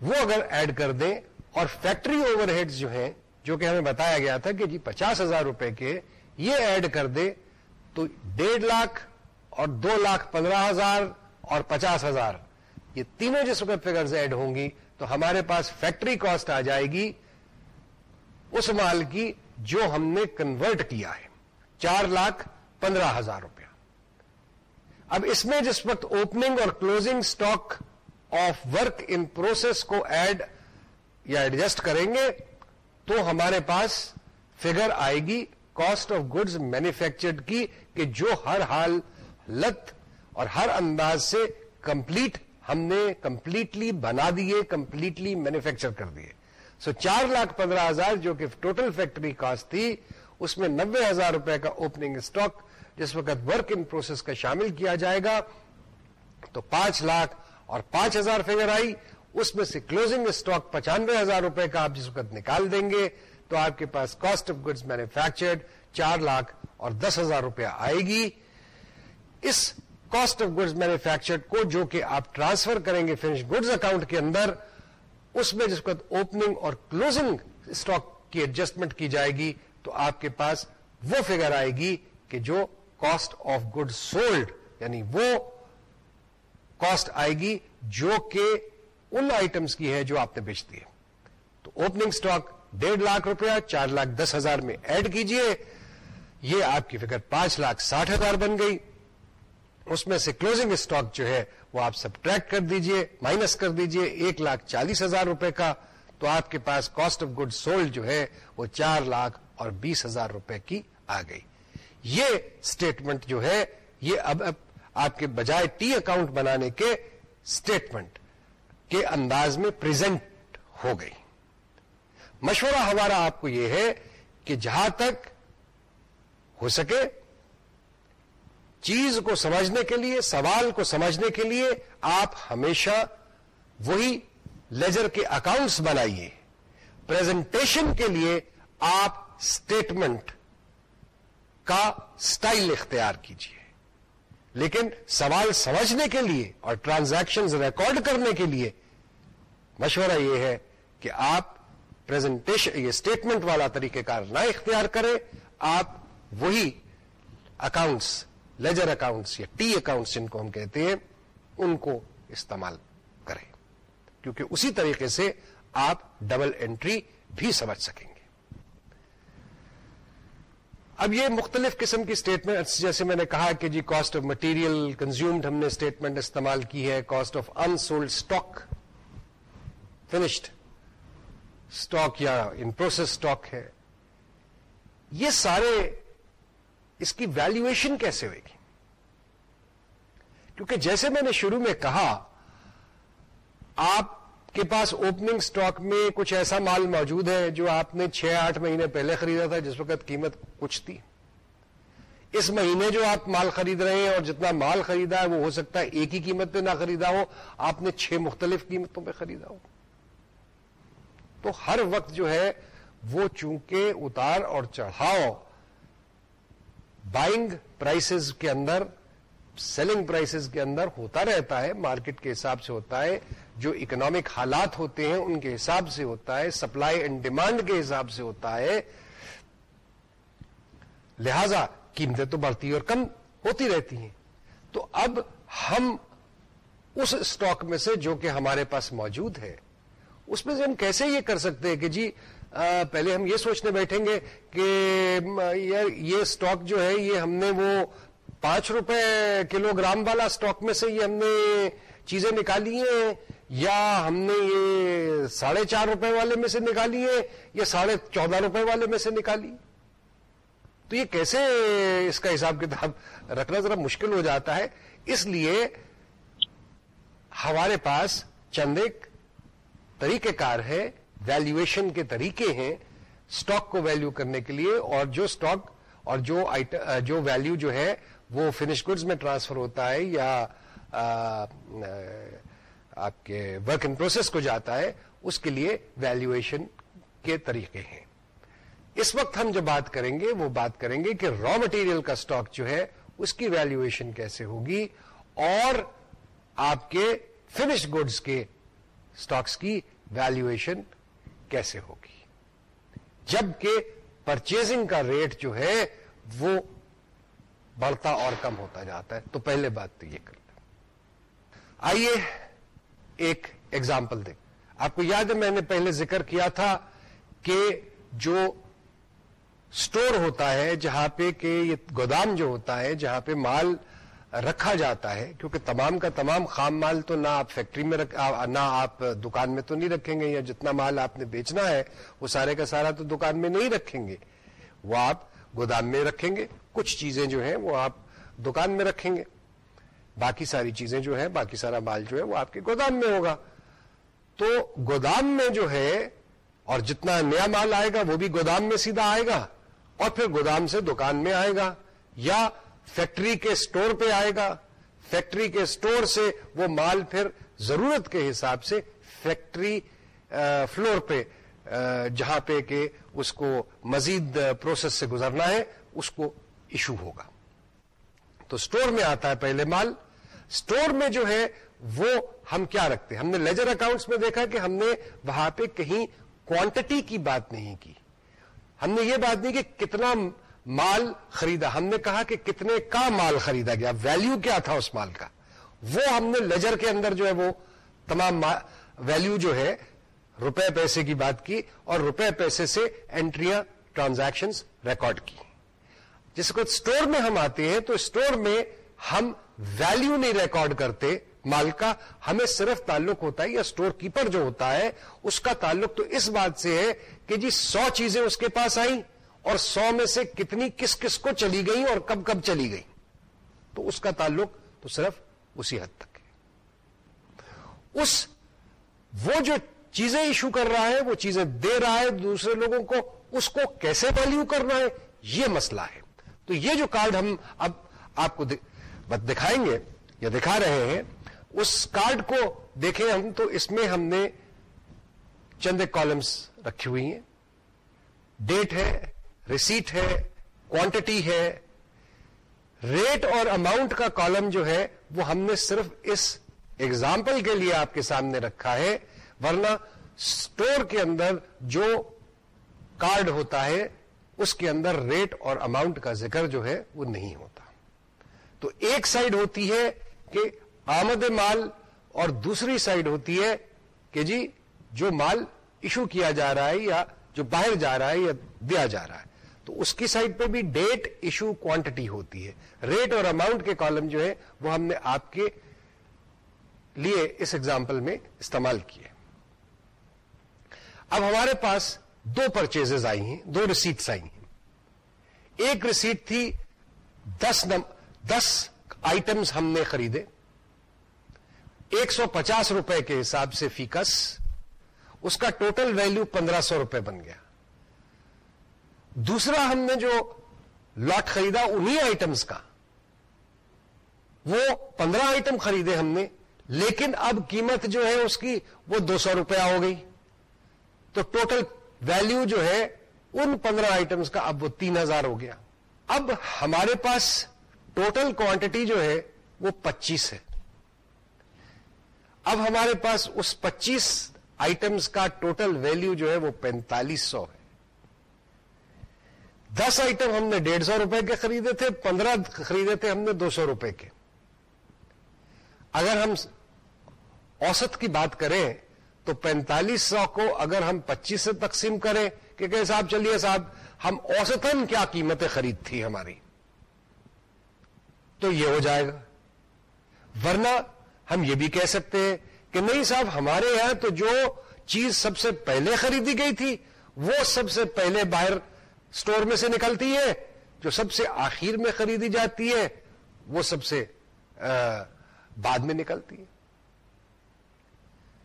وہ اگر ایڈ کر دیں اور فیکٹری اوور ہیڈ جو ہیں، جو کہ ہمیں بتایا گیا تھا کہ جی پچاس ہزار روپے کے، یہ ایڈ کر دے تو ڈیڑھ لاکھ اور دو لاکھ پندرہ ہزار اور پچاس ہزار۔ یہ تینوں جس وقت فگرز ایڈ ہوں گی، تو ہمارے پاس فیکٹری کاسٹ آ جائے گی اس مال کی جو ہم نے کنورٹ کیا ہے۔ چار لاکھ پندرہ ہزار روپیہ۔ اب اس میں جس وقت اوپننگ اور closing stock of work in process کو ایڈ یا ایڈجسٹ کریں گے، تو ہمارے پاس فگر آئے گی کاسٹ آف گڈز مینوفیکچرڈ کی کہ جو ہر حال لت اور ہر انداز سے کمپلیٹ ہم نے کمپلیٹلی بنا دیے کمپلیٹلی مینوفیکچر کر دیے۔ سو چار لاکھ پندرہ ہزار جو کہ ٹوٹل فیکٹری کاسٹ تھی، اس میں نبے ہزار روپے کا اوپننگ اسٹاک جس وقت ورک ان پروسیس کا شامل کیا جائے گا، تو پانچ لاکھ اور پانچ ہزار فگر آئی۔ اس میں سے کلوزنگ اسٹاک پچانوے ہزار روپے کا آپ جس وقت نکال دیں گے تو آپ کے پاس کاسٹ آف گڈس مینوفیکچرڈ چار لاکھ اور دس ہزار روپیہ آئے گی۔ اس کاسٹ آف گڈز مینوفیکچرڈ کو جو کہ آپ ٹرانسفر کریں گے فنش گڈز اکاؤنٹ کے اندر، اس میں جس وقت اوپننگ اور کلوزنگ اسٹاک کی ایڈجسٹمنٹ کی جائے گی، تو آپ کے پاس وہ فگر آئے گی کہ جو کاسٹ آف گڈ سولڈ یعنی وہ کاسٹ آئے گی جو کہ ان آئٹمس کی ہے جو آپ نے بیچ دی تو اوپننگ اسٹاک ڈیڑھ لاکھ روپیہ، چار لاکھ دس ہزار میں ایڈ کیجیے۔ یہ آپ کی فکر پانچ لاکھ ساٹھ ہزار بن گئی۔ اس میں سے کلوزنگ اسٹاک جو ہے، وہ آپ سب ٹریک کر دیجیے مائنس کر دیجیے، ایک لاکھ چالیس ہزار روپے کا۔ تو آپ کے پاس کاسٹ آف گڈ سولڈ جو ہے، وہ چار لاکھ اور بیس ہزار روپے کی آ گئی۔ یہ اسٹیٹمنٹ جو ہے، یہ اب اب آپ کے بجائے ٹی اکاؤنٹ بنانے کے اسٹیٹمنٹ کے انداز میں پریزنٹ ہو گئی۔ مشورہ ہمارا آپ کو یہ ہے کہ جہاں تک ہو سکے، چیز کو سمجھنے کے لیے، سوال کو سمجھنے کے لیے آپ ہمیشہ وہی لیجر کے اکاؤنٹس بنائیے۔ پریزنٹیشن کے لیے آپ اسٹیٹمنٹ کا سٹائل اختیار کیجیے۔ لیکن سوال سمجھنے کے لیے اور ٹرانزیکشن ریکارڈ کرنے کے لیے مشورہ یہ ہے کہ آپ پریزنٹیشن یہ اسٹیٹمنٹ والا طریقہ کار نہ اختیار کریں آپ وہی اکاؤنٹس لیجر اکاؤنٹس یا ٹی اکاؤنٹس جن کو ہم کہتے ہیں، ان کو استعمال کریں۔ کیونکہ اسی طریقے سے آپ ڈبل انٹری بھی سمجھ سکیں گے۔ اب یہ مختلف قسم کی اسٹیٹمنٹ جیسے میں نے کہا کہ جی کاسٹ آف مٹیریل کنزیومڈ ہم نے اسٹیٹمنٹ استعمال کی ہے cost of unsold stock finished stock یا ان پروسیس اسٹاک ہے، یہ سارے اس کی ویلویشن کیسے ہوئے گی؟ کیونکہ جیسے میں نے شروع میں کہا، آپ کے پاس اوپننگ سٹاک میں کچھ ایسا مال موجود ہے جو آپ نے چھ آٹھ مہینے پہلے خریدا تھا، جس وقت قیمت کچھ تھی۔ اس مہینے جو آپ مال خرید رہے ہیں اور جتنا مال خریدا ہے، وہ ہو سکتا ہے ایک ہی قیمت پہ نہ خریدا ہو، آپ نے چھ مختلف قیمتوں پہ خریدا ہو۔ تو ہر وقت جو ہے وہ چونکہ اتار اور چڑھاؤ بائنگ پرائسز کے اندر سیلنگ پرائسز کے اندر ہوتا رہتا ہے مارکیٹ کے حساب سے ہوتا ہے، جو اکنامک حالات ہوتے ہیں ان کے حساب سے ہوتا ہے سپلائی اینڈ ڈیمانڈ کے حساب سے ہوتا ہے۔ لہذا قیمتیں تو بڑھتی اور کم ہوتی رہتی ہیں۔ تو اب ہم اس اسٹاک میں سے جو کہ ہمارے پاس موجود ہے اس میں سے ہم کیسے یہ کر سکتے ہیں کہ جی پہلے ہم یہ سوچنے بیٹھیں گے کہ یہ اسٹاک جو ہے، یہ ہم نے وہ پانچ روپے کلو گرام والا اسٹاک میں سے یہ ہم نے چیزیں نکالی ہیں، یا ہم نے یہ ساڑھے چار روپے والے میں سے نکالی ہیں، یا ساڑھے چودہ روپے والے میں سے نکالی؟ تو یہ کیسے اس کا حساب کتاب رکھنا ذرا مشکل ہو جاتا ہے۔ اس لیے ہمارے پاس چند ایک طریقہ کار ہے ویلویشن کے طریقے ہیں اسٹاک کو ویلو کرنے کے لیے اور جو اسٹاک اور جو جو ویلو جو ہے وہ فنش گڈز میں ٹرانسفر ہوتا ہے یا آپ کے ورک ان پروسیس کو جاتا ہے، اس کے لیے ویلویشن کے طریقے ہیں۔ اس وقت ہم جو بات کریں گے، وہ بات کریں گے کہ را مٹیریل کا اسٹاک جو ہے، اس کی ویلویشن کیسے ہوگی اور آپ کے فنش گڈس کے اسٹاکس کی ویلویشن کیسے ہوگی؟ جبکہ پرچیزنگ کا ریٹ جو ہے وہ بڑھتا اور کم ہوتا جاتا ہے، تو پہلے بات تو یہ کر لیں آئیے ایک ایگزامپل دیں آپ کو یاد ہے، میں نے پہلے ذکر کیا تھا کہ جو اسٹور ہوتا ہے، جہاں پہ کہ یہ گودام جو ہوتا ہے، جہاں پہ مال رکھا جاتا ہے، کیونکہ تمام کا تمام خام مال تو نہ آپ فیکٹری میں رکھ، نہ آپ دکان میں تو نہیں رکھیں گے، یا جتنا مال آپ نے بیچنا ہے، وہ سارے کا سارا تو دکان میں نہیں رکھیں گے۔ وہ آپ گودام میں رکھیں گے، کچھ چیزیں جو ہیں وہ آپ دکان میں رکھیں گے۔ باقی ساری چیزیں جو ہیں، باقی سارا مال جو ہے، وہ آپ کے گودام میں ہوگا۔ تو گودام میں جو ہے، اور جتنا نیا مال آئے گا، وہ بھی گودام میں سیدھا آئے گا، اور پھر گودام سے دکان میں آئے گا، یا فیکٹری کے سٹور پہ آئے گا، فیکٹری کے سٹور سے وہ مال پھر ضرورت کے حساب سے فیکٹری فلور پہ جہاں پہ کہ اس کو مزید پروسیس سے گزرنا ہے، اس کو ایشو ہوگا۔ تو سٹور میں آتا ہے پہلے مال۔ سٹور میں جو ہے وہ ہم کیا رکھتے ہیں؟ ہم نے لیجر اکاؤنٹس میں دیکھا کہ ہم نے وہاں پہ کہیں کوانٹٹی کی بات نہیں کی۔ ہم نے یہ بات نہیں کہ کتنا مال خریدا۔ ہم نے کہا کہ کتنے کا مال خریدا گیا ویلیو کیا تھا اس مال کا؟ وہ ہم نے لیجر کے اندر جو ہے وہ تمام ویلیو جو ہے، روپے پیسے کی بات کی اور روپے پیسے سے انٹریاں ٹرانزیکشن ریکارڈ کی۔ جس کو اسٹور میں ہم آتے ہیں، تو اسٹور میں ہم ویلیو نہیں ریکارڈ کرتے مال کا۔ ہمیں صرف تعلق ہوتا ہے، یا اسٹور کیپر جو ہوتا ہے، اس کا تعلق تو اس بات سے ہے کہ جی سو چیزیں اس کے پاس آئیں۔ اور سو میں سے کتنی کس کس کو چلی گئی اور کب کب چلی گئی؟ تو اس کا تعلق تو صرف اسی حد تک ہے۔ اس وہ جو چیزیں ایشو کر رہا ہے، وہ چیزیں دے رہا ہے دوسرے لوگوں کو، اس کو کیسے ویلو کرنا ہے؟ یہ مسئلہ ہے۔ تو یہ جو کارڈ ہم اب آپ کو دکھائیں گے یا دکھا رہے ہیں، اس کارڈ کو دیکھیں ہم تو اس میں ہم نے چند کالمس رکھی ہوئی ہیں۔ ڈیٹ ہے ریسیٹ ہے کوانٹٹی ہے ریٹ اور اماؤنٹ کا کالم جو ہے، وہ ہم نے صرف اس ایگزامپل کے لیے آپ کے سامنے رکھا ہے، ورنہ اسٹور کے اندر جو کارڈ ہوتا ہے، اس کے اندر ریٹ اور اماؤنٹ کا ذکر جو ہے، وہ نہیں ہوتا۔ تو ایک سائڈ ہوتی ہے کہ آمد مال اور دوسری سائڈ ہوتی ہے کہ جی جو مال ایشو کیا جا رہا ہے یا جو باہر جا رہا ہے یا دیا جا رہا ہے۔ تو اس کی سائڈ پہ بھی ڈیٹ ایشو کوانٹٹی ہوتی ہے۔ ریٹ اور اماؤنٹ کے کالم جو ہے وہ ہم نے آپ کے لیے اس ایگزامپل میں استعمال کیے۔ اب ہمارے پاس دو پرچیز آئی ہیں، دو ریسیٹس آئی ہیں۔ ایک ریسیٹ تھی دس نم، دس آئٹمس ہم نے خریدے۔ ایک سو پچاس روپے کے حساب سے فیکس اس کا ٹوٹل ویلو پندرہ سو روپے بن گیا۔ دوسرا ہم نے جو لاٹ خریدا انہی آئٹمس کا، وہ پندرہ آئٹم خریدے ہم نے، لیکن اب قیمت جو ہے اس کی وہ دو سو روپیہ ہو گئی۔ تو ٹوٹل ویلو جو ہے ان پندرہ آئٹمس کا اب وہ تین ہزار ہو گیا۔ اب ہمارے پاس ٹوٹل کوانٹٹی جو ہے وہ پچیس ہے۔ اب ہمارے پاس اس پچیس آئٹمس کا ٹوٹل ویلو جو ہے وہ پینتالیس سو ہے۔ دس آئٹم ہم نے ڈیڑھ سو روپے کے خریدے تھے، پندرہ خریدے تھے ہم نے دو سو روپے کے۔ اگر ہم اوسط کی بات کریں تو پینتالیس سو کو اگر ہم پچیس سے تقسیم کریں کہ کہ صاحب چلیے صاحب، ہم اوسطن کیا قیمتیں خرید تھی ہماری؟ تو یہ ہو جائے گا۔ ورنہ ہم یہ بھی کہہ سکتے ہیں کہ نہیں صاحب، ہمارے یہاں تو جو چیز سب سے پہلے خریدی گئی تھی، وہ سب سے پہلے باہر اسٹور میں سے نکلتی ہے، جو سب سے آخر میں خریدی جاتی ہے، وہ سب سے بعد میں نکلتی ہے۔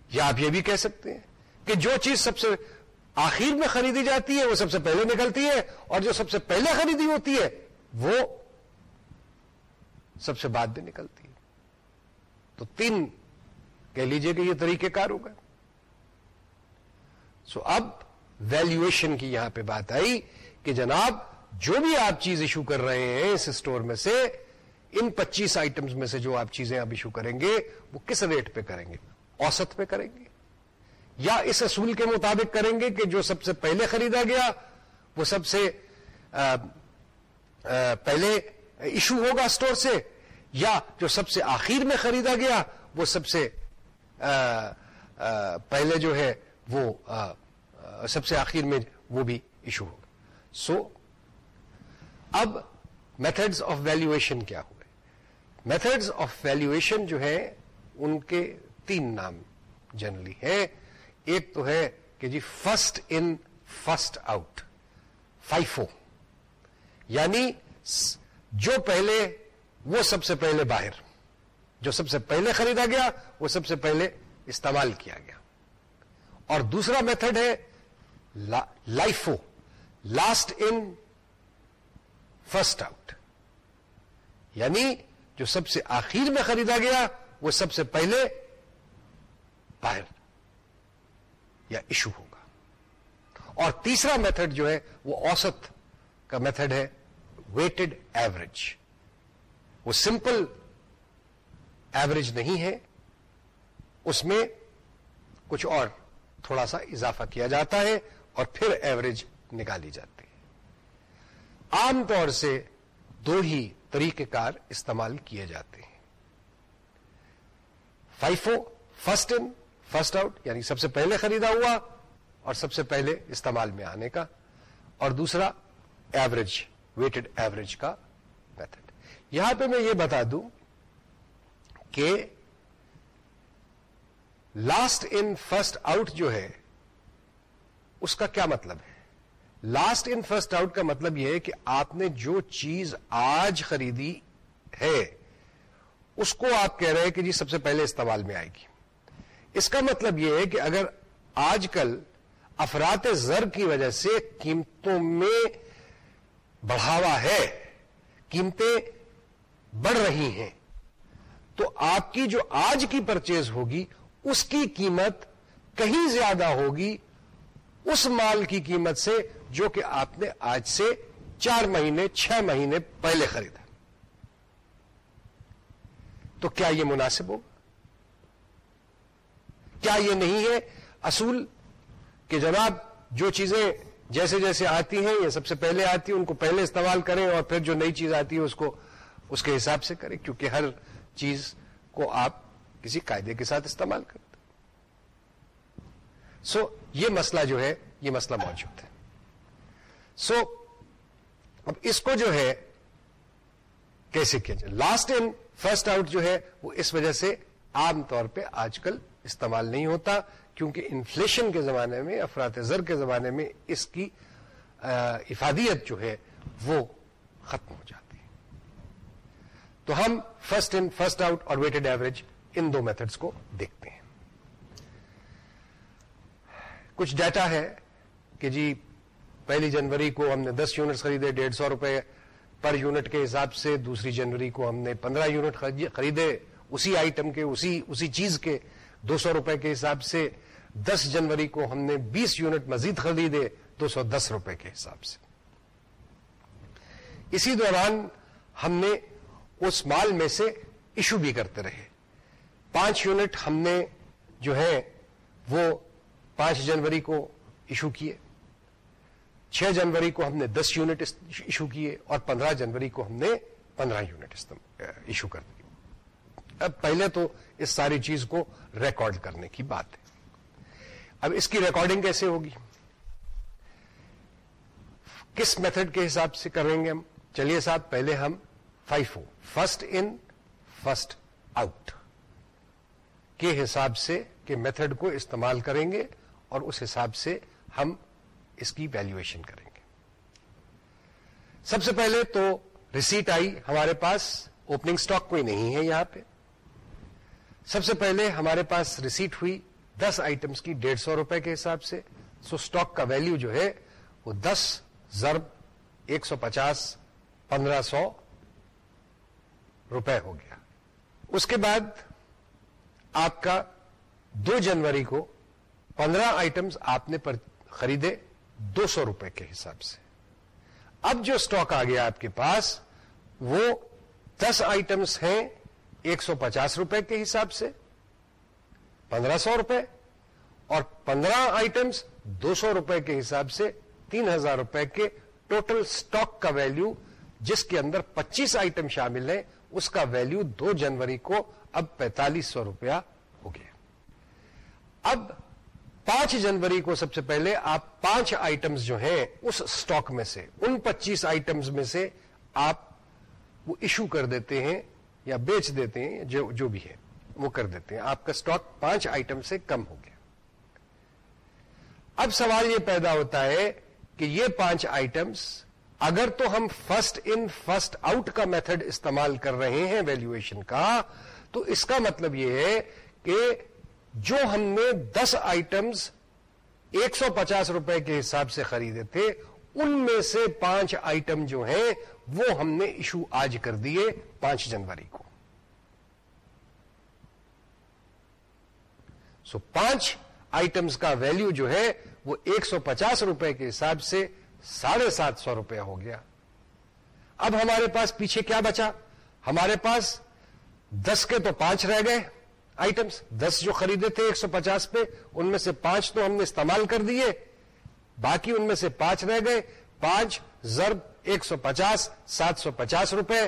یا آپ یہ بھی کہہ سکتے ہیں کہ جو چیز سب سے آخر میں خریدی جاتی ہے، وہ سب سے پہلے نکلتی ہے، اور جو سب سے پہلے خریدی ہوتی ہے، وہ سب سے بعد میں نکلتی ہے۔ تو تین، کہہ لیجیے کہ یہ طریقہ کار ہوگا۔ سو اب ویلیویشن کی یہاں پہ بات آئی۔ کہ جناب جو بھی آپ چیز ایشو کر رہے ہیں اس اسٹور میں سے ان پچیس آئٹمس میں سے جو آپ چیزیں آپ ایشو کریں گے وہ کس ریٹ پہ کریں گے؟ اوسط پہ کریں گے؟ یا اس اصول کے مطابق کریں گے کہ جو سب سے پہلے خریدا گیا وہ سب سے آ, آ, پہلے ایشو ہوگا اسٹور سے یا جو سب سے آخر میں خریدا گیا وہ سب سے آ, پہلے جو ہے وہ سب سے آخر میں وہ بھی ایشو ہوگا۔ سو اب میتھڈز آف ویلویشن کیا ہوئے؟ میتھڈز آف ویلویشن جو ہے ان کے تین نام جنرلی ہے ایک تو ہے کہ جی first in first out FIFO یعنی جو پہلے، وہ سب سے پہلے باہر۔ جو سب سے پہلے خریدا گیا، وہ سب سے پہلے استعمال کیا گیا۔ اور دوسرا میتھڈ ہے LIFO. Last in first out یعنی جو سب سے آخر میں خریدا گیا، وہ سب سے پہلے باہر یا ایشو ہوگا۔ اور تیسرا میتھڈ جو ہے، وہ اوسط کا میتھڈ ہے ویٹڈ ایوریج وہ سمپل ایوریج نہیں ہے۔ اس میں کچھ اور تھوڑا سا اضافہ کیا جاتا ہے اور پھر ایوریج نکالی جاتی ہے۔ عام طور سے دو ہی طریقہ کار استعمال کیے جاتے ہیں۔ FIFO first in, first out یعنی سب سے پہلے خریدا ہوا اور سب سے پہلے استعمال میں آنے کا۔ اور دوسرا، ایوریج، ویٹڈ ایوریج کا میتھڈ۔ یہاں پہ میں یہ بتا دوں کہ لاسٹ ان، فرسٹ آؤٹ جو ہے، اس کا کیا مطلب ہے؟ لاسٹ ان فرسٹ آؤٹ کا مطلب یہ ہے کہ آپ نے جو چیز آج خریدی ہے، اس کو آپ کہہ رہے ہیں کہ جی سب سے پہلے استعمال میں آئے گی۔ اس کا مطلب یہ ہے کہ اگر آج کل افراد زر کی وجہ سے قیمتوں میں بڑھاوا ہے، قیمتیں بڑھ رہی ہیں، تو آپ کی جو آج کی پرچیز ہوگی، اس کی قیمت کہیں زیادہ ہوگی، اس مال کی قیمت سے جو کہ آپ نے آج سے چار مہینے، چھ مہینے پہلے خریدا۔ تو کیا یہ مناسب ہوگا کیا یہ نہیں ہے اصول کہ جناب جو چیزیں جیسے جیسے آتی ہیں، یہ سب سے پہلے آتی ہیں ان کو پہلے استعمال کریں اور پھر جو نئی چیز آتی ہے، اس کو، اس کے حساب سے کریں، کیونکہ ہر چیز کو آپ کسی قاعدے کے ساتھ استعمال کرتے سو یہ مسئلہ جو ہے، یہ مسئلہ موجود ہے۔ سو اب اس کو جو ہے، کیسے کیا جائے؟ لاسٹ ان فرسٹ آؤٹ جو ہے، وہ اس وجہ سے عام طور پہ آج کل استعمال نہیں ہوتا، کیونکہ انفلیشن کے زمانے میں افراد زر کے زمانے میں اس کی افادیت جو ہے، وہ ختم ہو جاتی ہے۔ تو ہم فرسٹ ان فرسٹ آؤٹ اور ویٹڈ ایوریج ان دو میتھڈس کو دیکھتے ہیں۔ کچھ ڈیٹا ہے کہ جی پہلی جنوری کو ہم نے دس یونٹ خریدے، ڈیڑھ سو روپے پر یونٹ کے حساب سے دوسری جنوری کو ہم نے پندرہ یونٹ خریدے اسی آئٹم کے، اسی اسی چیز کے دو سو روپے کے حساب سے دس جنوری کو ہم نے بیس یونٹ مزید خریدے دو سو دس روپے کے حساب سے۔ اسی دوران ہم نے اس مال میں سے ایشو بھی کرتے رہے۔ پانچ یونٹ ہم نے جو ہے وہ پانچ جنوری کو ایشو کیے۔ چھ جنوری کو ہم نے دس یونٹ ایشو کیے اور پندرہ جنوری کو ہم نے پندرہ یونٹ ایشو کر دیے۔ اب پہلے تو اس ساری چیز کو ریکارڈ کرنے کی بات ہے۔ اب اس کی ریکارڈنگ کیسے ہوگی؟ کس میتھڈ کے حساب سے کریں گے ہم؟ چلیے صاحب، پہلے ہم FIFO first in first out کے حساب سے کہ میتھڈ کو استعمال کریں گے اور اس حساب سے ہم اس کی ویلویشن کریں گے۔ سب سے پہلے تو ریسیٹ آئی ہمارے پاس اوپننگ سٹاک کوئی نہیں ہے یہاں پہ۔ سب سے پہلے ہمارے پاس ریسیٹ ہوئی دس آئٹمس کی، ڈیڑھ سو روپے کے حساب سے۔ سو اسٹاک کا ویلو جو ہے وہ دس زرب ایک سو پچاس، پندرہ سو روپے ہو گیا۔ اس کے بعد آپ کا دو جنوری کو پندرہ آئٹمس آپ نے خریدے۔ دو سو روپے کے حساب سے۔ اب جو اسٹاک آ گیا آپ کے پاس، وہ دس آئٹمس ہیں ایک سو پچاس روپے کے حساب سے، پندرہ سو روپے، اور پندرہ آئٹمس دو سو روپے کے حساب سے تین ہزار روپے کے ٹوٹل اسٹاک کا ویلو جس کے اندر پچیس آئٹم شامل ہیں، اس کا ویلو دو جنوری کو اب پینتالیس سو روپیہ ہو گیا۔ اب پانچ جنوری کو سب سے پہلے آپ پانچ آئٹمس جو ہیں اس اسٹاک میں سے، ان پچیس آئٹمس میں سے آپ وہ ایشو کر دیتے ہیں یا بیچ دیتے ہیں، جو جو بھی ہے، وہ کر دیتے ہیں۔ آپ کا اسٹاک پانچ آئٹم سے کم ہو گیا۔ اب سوال یہ پیدا ہوتا ہے کہ یہ پانچ آئٹمس اگر تو ہم فرسٹ ان فرسٹ آؤٹ کا میتھڈ استعمال کر رہے ہیں ویلویشن کا، تو اس کا مطلب یہ ہے کہ جو ہم نے دس آئٹمس ایک سو پچاس روپے کے حساب سے خریدے تھے، ان میں سے پانچ آئٹم جو ہیں، وہ ہم نے ایشو آج کر دیے پانچ جنوری کو۔ سو پانچ آئٹمس کا ویلو جو ہے، وہ ایک سو پچاس روپے کے حساب سے ساڑھے سات سو روپیہ ہو گیا۔ اب ہمارے پاس پیچھے کیا بچا؟ ہمارے پاس دس کے تو پانچ رہ گئے۔ آئٹمس دس جو خریدے تھے ایک سو پچاس پہ، ان میں سے پانچ تو ہم نے استعمال کر دیے۔ باقی ان میں سے پانچ رہ گئے۔ پانچ زرب ایک سو پچاس، سات سو پچاس روپے۔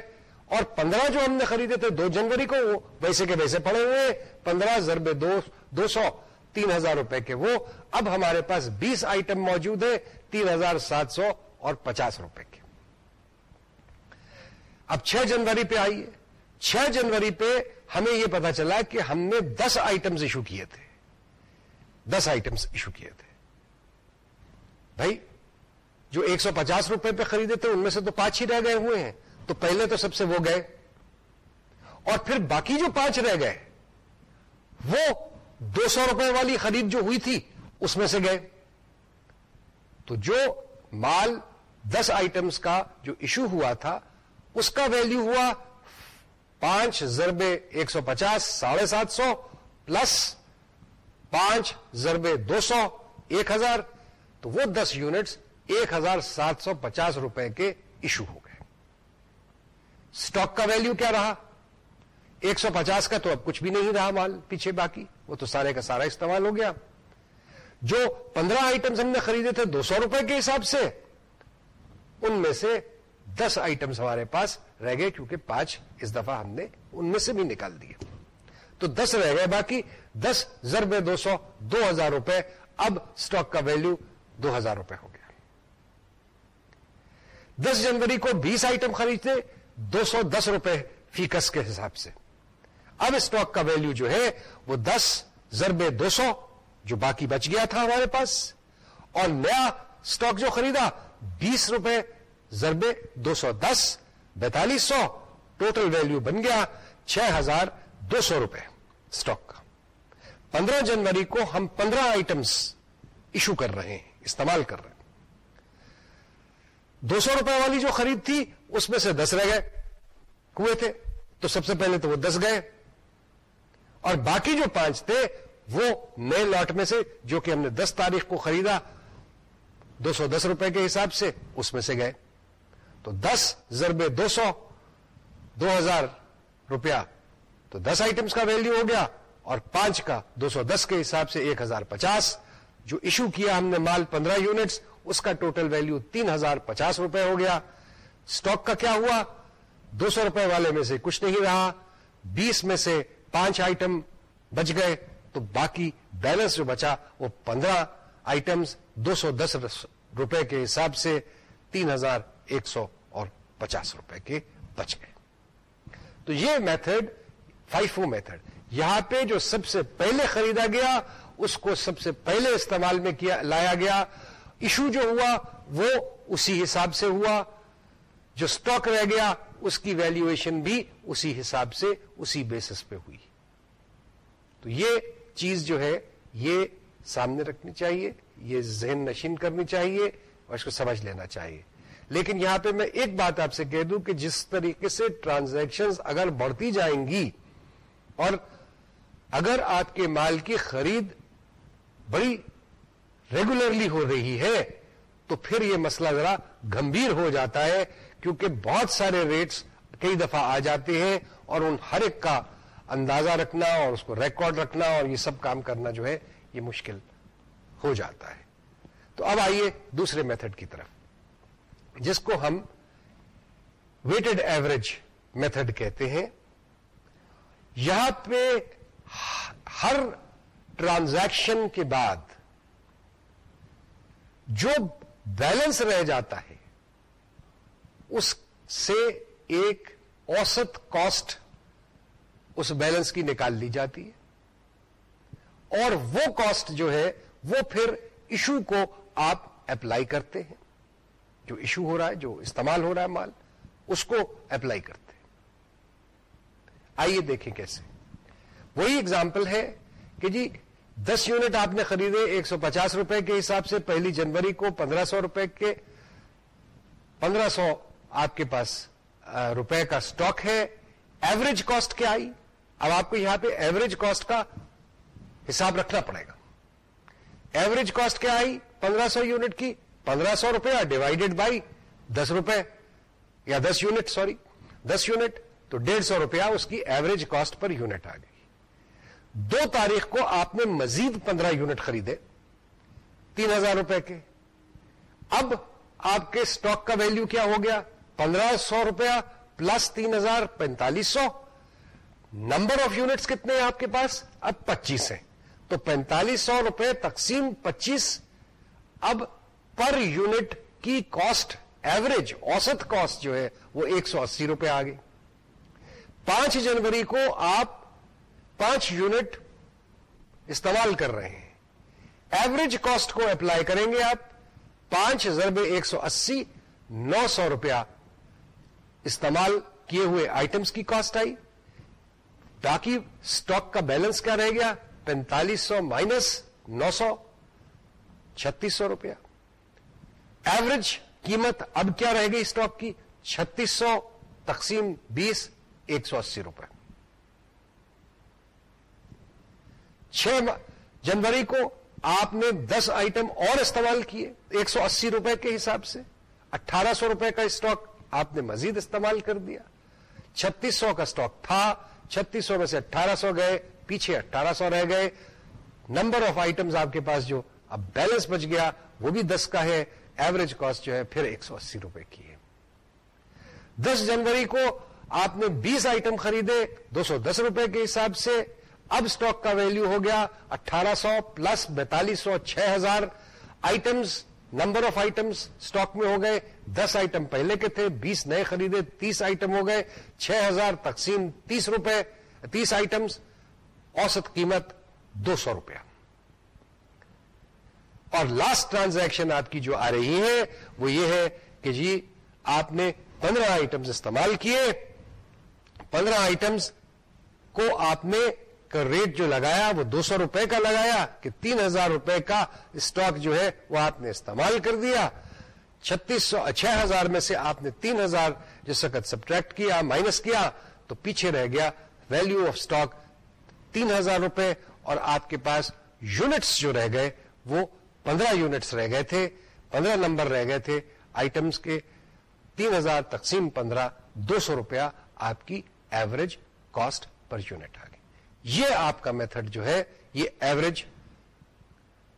اور پندرہ جو ہم نے خریدے تھے دو جنوری کو، وہ ویسے کے ویسے پڑے ہوئے۔ پندرہ، ضرب دو دو سو، تین ہزار روپے کے وہ۔ اب ہمارے پاس بیس آئٹم موجود ہے تین ہزار سات سو اور پچاس روپے کے۔ اب چھ جنوری پہ آئیے۔ چھ جنوری پہ ہمیں یہ پتا چلا کہ ہم نے دس آئٹمس ایشو کیے تھے۔ دس آئٹمس ایشو کیے تھے۔ بھائی، جو ایک سو پچاس روپے پہ خریدے تھے، ان میں سے تو پانچ ہی رہ گئے ہوئے ہیں۔ تو پہلے تو سب سے وہ گئے۔ اور پھر باقی جو پانچ رہ گئے، وہ دو سو روپے والی خرید جو ہوئی تھی، اس میں سے گئے۔ تو جو مال دس آئٹمس کا جو ایشو ہوا تھا، اس کا ویلو ہوا پانچ زربے ایک سو پچاس، ساڑھے سات سو، پلس پانچ زربے دو سو، ایک ہزار۔ تو وہ دس یونٹس ایک ہزار سات سو پچاس روپے کے ایشو ہو گئے۔ اسٹاک کا ویلو کیا رہا؟ ایک سو پچاس کا تو اب کچھ بھی نہیں رہا مال پیچھے باقی، وہ تو سارے کا سارا استعمال ہو گیا۔ جو پندرہ آئٹمس ہم نے خریدے تھے دو سو روپئے کے حساب سے، ان میں سے دس آئٹمس ہمارے پاس رہ گئے کیونکہ پانچ اس دفعہ ہم نے ان میں سے بھی نکال دیے۔ تو دس رہ گئے، باقی دس ضرب دو سو، دو ہزار روپے۔ اب اسٹاک کا ویلو دو ہزار روپے ہو گیا۔ دس جنوری کو بیس آئٹم خریدتے، دو سو دس روپے فیکس کے حساب سے۔ اب اسٹاک کا ویلو جو ہے، وہ دس ضرب دو سو، جو باقی بچ گیا تھا ہمارے پاس۔ اور نیا اسٹاک جو خریدا، بیس روپے ضرب دو سو دس بیتالیس سو ٹوٹل ویلو بن گیا چھ ہزار دو سو روپے اسٹاک کا۔ پندرہ جنوری کو ہم پندرہ آئٹمس ایشو کر رہے ہیں، استعمال کر رہے ہیں۔ دو سو روپے والی جو خرید تھی، اس میں سے دس رہ گئے۔ ہوئے تھے، تو سب سے پہلے تو وہ دس گئے۔ اور باقی جو پانچ تھے، وہ نئے لاٹ میں سے، جو کہ ہم نے دس تاریخ کو خریدا، دو سو دس روپے کے حساب سے اس میں سے گئے۔ تو دس ضربے دو سو، دو ہزار روپیہ۔ تو دس آئٹمس کا ویلیو ہو گیا اور پانچ کا دو سو دس کے حساب سے ایک ہزار پچاس۔ جو ایشو کیا ہم نے مال پندرہ یونٹس اس کا ٹوٹل ویلیو تین ہزار پچاس روپے ہو گیا۔ اسٹاک کا کیا ہوا؟ دو سو روپے والے میں سے کچھ نہیں رہا۔ بیس میں سے پانچ آئٹم بچ گئے۔ تو باقی بیلنس جو بچا وہ پندرہ آئٹمس دو سو دس روپے کے حساب سے تین ہزار ایک سو اور پچاس روپے کے بچ گئے تو یہ میتھڈ فائفو میتھڈ، یہاں پہ جو سب سے پہلے خریدا گیا، اس کو سب سے پہلے استعمال میں کیا، لایا گیا۔ ایشو جو ہوا، وہ اسی حساب سے ہوا۔ جو سٹاک رہ گیا، اس کی ویلیویشن بھی اسی حساب سے، اسی بیسس پہ ہوئی۔ تو یہ چیز جو ہے، یہ سامنے رکھنی چاہیے، یہ ذہن نشین کرنی چاہیے اور اس کو سمجھ لینا چاہیے۔ لیکن یہاں پہ میں ایک بات آپ سے کہہ دوں کہ جس طریقے سے ٹرانزیکشن اگر بڑھتی جائیں گی اور اگر آپ کے مال کی خرید بڑی ریگولرلی ہو رہی ہے، تو پھر یہ مسئلہ ذرا گمبھیر ہو جاتا ہے کیونکہ بہت سارے ریٹس کئی دفعہ آ جاتے ہیں اور ان ہر ایک کا اندازہ رکھنا اور اس کو ریکارڈ رکھنا اور یہ سب کام کرنا جو ہے، یہ مشکل ہو جاتا ہے۔ تو اب آئیے دوسرے میتھڈ کی طرف۔ جس کو ہم ویٹڈ ایوریج میتھڈ کہتے ہیں، یہاں پہ ہر ٹرانزیکشن کے بعد جو بیلنس رہ جاتا ہے، اس سے ایک اوسط کاسٹ اس بیلنس کی نکال لی جاتی ہے۔ اور وہ کاسٹ جو ہے، وہ پھر ایشو کو آپ اپلائی کرتے ہیں۔ جو ایشو ہو رہا ہے، جو استعمال ہو رہا ہے مال، اس کو اپلائی کرتے آئیے دیکھیں کیسے۔ وہی اگزامپل ہے کہ جی دس یونٹ آپ نے خریدے، ایک سو پچاس روپے کے حساب سے پہلی جنوری کو پندرہ سو روپے کے، پندرہ سو آپ کے پاس روپے کا سٹاک ہے۔ ایوریج کاسٹ کیا آئی؟ اب آپ کو یہاں پہ ایوریج کاسٹ کا حساب رکھنا پڑے گا۔ ایوریج کاسٹ کیا آئی؟ پندرہ سو یونٹ کی۔ پندرہ سو روپے ڈیوائڈیڈ بائی دس روپے یا دس یونٹ سوری دس یونٹ تو ڈیڑھ سو روپیہ اس کی ایوریج کاسٹ پر یونٹ آ گئی۔ دو تاریخ کو آپ نے مزید پندرہ یونٹ خریدے، تین ہزار روپے کے۔ اب آپ کے اسٹاک کا ویلیو کیا ہو گیا؟ پندرہ سو روپیہ پلس تین ہزار پینتالیس سو۔ نمبر آف یونٹس کتنے ہیں آپ کے پاس؟ اب پچیس ہیں۔ تو پینتالیس سو روپے تقسیم پچیس، اب پر یونٹ کی کاسٹ ایوریج اوسط کاسٹ جو ہے وہ ایک سو اسی روپے آ گئی۔ پانچ جنوری کو آپ پانچ یونٹ استعمال کر رہے ہیں۔ ایوریج کاسٹ کو اپلائی کریں گے آپ۔ پانچ ضرب ایک سو اسی، نو سو روپیہ استعمال کیے ہوئے آئٹمس کی کاسٹ آئی۔ باقی اسٹاک کا بیلنس کیا رہ گیا؟ پینتالیس سو مائنس نو سو، چھتیس سو روپیہ۔ ایوریج قیمت اب کیا رہ گئی اسٹاک کی؟ چھتیس سو، تقسیم بیس، ایک سو اسی روپئے چھ جنوری کو آپ نے دس آئٹم اور استعمال کیے، ایک سو اسی روپئے کے حساب سے۔ اٹھارہ سو روپئے کا اسٹاک آپ نے مزید استعمال کر دیا۔ چھتیس سو کا اسٹاک تھا، چھتیس سو میں سے اٹھارہ سو گئے، پیچھے اٹھارہ سو رہ گئے۔ نمبر آف آئٹمس آپ کے پاس جو اب بیلنس بچ گیا، وہ بھی دس کا ہے۔ ایوریج کاسٹ جو ہے پھر ایک سو اسی روپئے کی ہے۔ دس جنوری کو آپ نے بیس آئٹم خریدے، دو سو دس روپئے کے حساب سے۔ اب اسٹاک کا ویلیو ہو گیا اٹھارہ سو پلس بیتالیس سو، چھ ہزار۔ Items number of items stock میں ہو گئے۔ دس آئٹم پہلے کے تھے، بیس نئے خریدے، تیس آئٹم ہو گئے۔ چھ ہزار تقسیم تیس روپے، تیس آئٹمس اوسط قیمت دو سو روپیہ۔ اور لاسٹ ٹرانزیکشن آپ کی جو آ رہی ہے وہ یہ ہے کہ جی آپ نے پندرہ آئٹمس استعمال کیے۔ پندرہ آئٹمس کو آپ نے کا ریٹ جو لگایا وہ دو سو روپے کا لگایا کہ تین ہزار روپے کا اسٹاک جو ہے وہ آپ نے استعمال کر دیا۔ چھتیس سو چھ ہزار میں سے آپ نے تین ہزار جس وقت سبٹریکٹ کیا مائنس کیا، تو پیچھے رہ گیا۔ ویلو آف اسٹاک تین ہزار روپے اور آپ کے پاس یونٹس جو رہ گئے وہ پندرہ یونٹس رہ گئے تھے، پندرہ نمبر رہ گئے تھے آئٹمس کے۔ تین ہزار تقسیم پندرہ، دو سو روپیہ آپ کی ایوریج کاسٹ پر یونٹ آ گئی۔ یہ آپ کا میتھڈ جو ہے، یہ ایوریج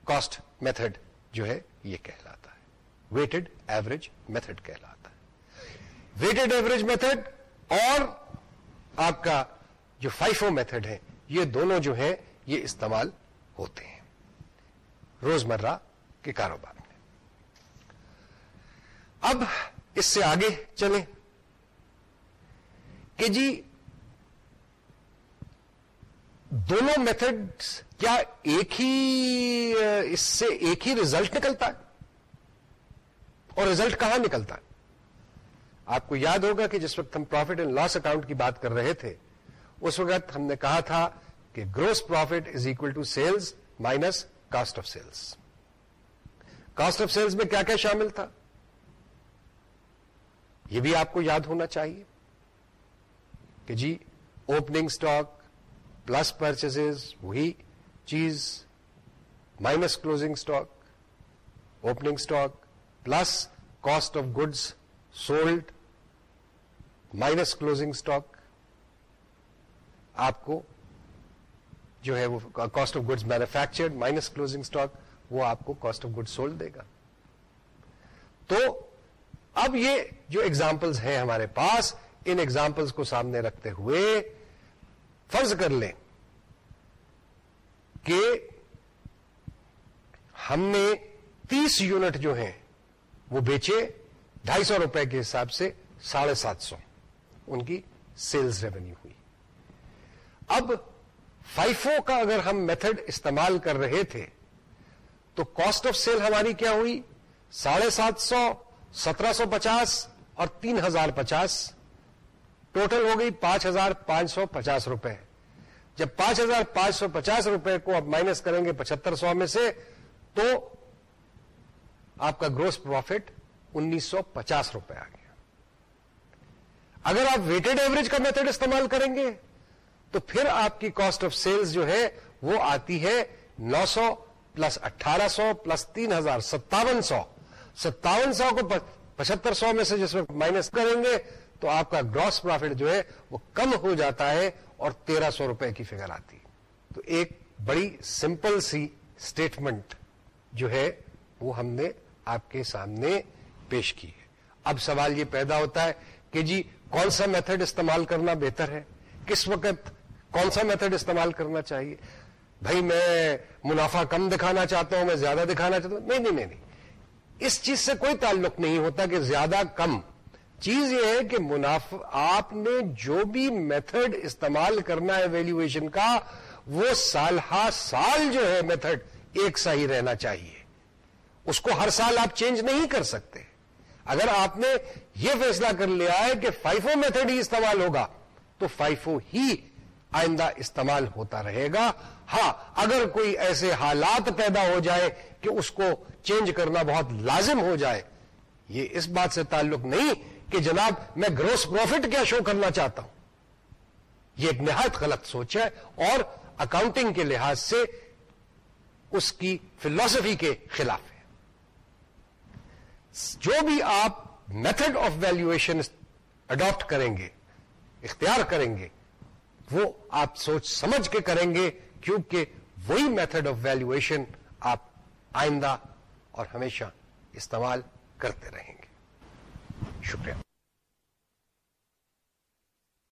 کاسٹ میتھڈ جو ہے، یہ کہلاتا ہے۔ ویٹڈ ایوریج میتھڈ کہلاتا ہے۔ ویٹڈ ایوریج میتھڈ اور آپ کا جو فائفو میتھڈ ہے، یہ دونوں جو ہیں، یہ استعمال ہوتے ہیں۔ روزمرہ کے کاروبار میں۔ اب اس سے آگے چلیں کہ جی دونوں میتھڈ کیا ایک ہی، اس سے ایک ہی ریزلٹ نکلتا ہے؟ اور ریزلٹ کہاں نکلتا ہے؟ آپ کو یاد ہوگا کہ جس وقت ہم پروفٹ اینڈ لاس اکاؤنٹ کی بات کر رہے تھے، اس وقت ہم نے کہا تھا کہ gross profit is equal to sales minus cost of sales cost of sales میں کیا کیا شامل تھا؟ یہ بھی آپ کو یاد ہونا چاہیے کہ جی اوپننگ اسٹاک پلس پرچیز وہی چیز minus closing stock opening stock plus cost of goods sold minus closing stock آپ کو جو ہے وہ cost of goods manufactured minus closing stock وہ آپ کو کاسٹ آف گڈ سولڈ دے گا۔ تو اب یہ جو ایگزامپلس ہیں ہمارے پاس، ان ایگزامپلس کو سامنے رکھتے ہوئے فرض کر لیں کہ ہم نے تیس یونٹ جو ہیں وہ بیچے ڈھائی سو روپئے کے حساب سے ساڑھے سات سو، ان کی سیلز ریونیو ہوئی۔ اب فائفو کا اگر ہم میتھڈ استعمال کر رہے تھے، تو کاسٹ آف سیل ہماری کیا ہوئی؟ ساڑھے سات سو، سترہ سو پچاس اور تین ہزار پچاس۔ ٹوٹل ہو گئی پانچ ہزار پانچ سو پچاس روپے۔ جب پانچ ہزار پانچ سو پچاس روپے کو آپ مائنس کریں گے پچہتر سو میں سے، تو آپ کا گروس پروفٹ انیس سو پچاس روپے آ گیا۔ اگر آپ ویٹڈ ایوریج کا میتھڈ استعمال کریں گے تو پھر آپ کی کاسٹ آف سیلز جو ہے وہ آتی ہے نو سو پلس اٹھارہ سو پلس تین ہزار ستاون سو۔ ستاون سو کو پچہتر سو میں سے جس وقت مائنس کریں گے تو آپ کا گراس پروفٹ جو ہے وہ کم ہو جاتا ہے اور تیرہ سو روپئے کی فگر آتی۔ تو ایک بڑی سمپل سی اسٹیٹمنٹ جو ہے وہ ہم نے آپ کے سامنے پیش کی ہے۔ اب سوال یہ پیدا ہوتا ہے کہ جی کون سا میتھڈ استعمال کرنا بہتر ہے؟ کس وقت کون سا میتھڈ استعمال کرنا چاہیے؟ بھائی، میں منافع کم دکھانا چاہتا ہوں، میں زیادہ دکھانا چاہتا ہوں۔ نہیں نہیں نہیں اس چیز سے کوئی تعلق نہیں ہوتا کہ زیادہ کم۔ چیز یہ ہے کہ منافع آپ نے جو بھی میتھڈ استعمال کرنا ہے ویلیویشن کا، وہ سال ہا سال جو ہے میتھڈ ایک سا ہی رہنا چاہیے۔ اس کو ہر سال آپ چینج نہیں کر سکتے۔ اگر آپ نے یہ فیصلہ کر لیا ہے کہ فائفو میتھڈ ہی استعمال ہوگا، تو فائفو ہی آئندہ استعمال ہوتا رہے گا۔ ہاں اگر کوئی ایسے حالات پیدا ہو جائے کہ اس کو چینج کرنا بہت لازم ہو جائے، یہ اس بات سے تعلق نہیں کہ جناب میں گروس پروفٹ کیا شو کرنا چاہتا ہوں۔ یہ ایک نہایت غلط سوچ ہے اور اکاؤنٹنگ کے لحاظ سے اس کی فلسفی کے خلاف ہے۔ جو بھی آپ میتھڈ آف ویلویشن اڈاپٹ کریں گے، اختیار کریں گے وہ آپ سوچ سمجھ کے کریں گے کیونکہ وہی میتھڈ آف ویلویشن آپ آئندہ اور ہمیشہ استعمال کرتے رہیں گے۔ شکریہ۔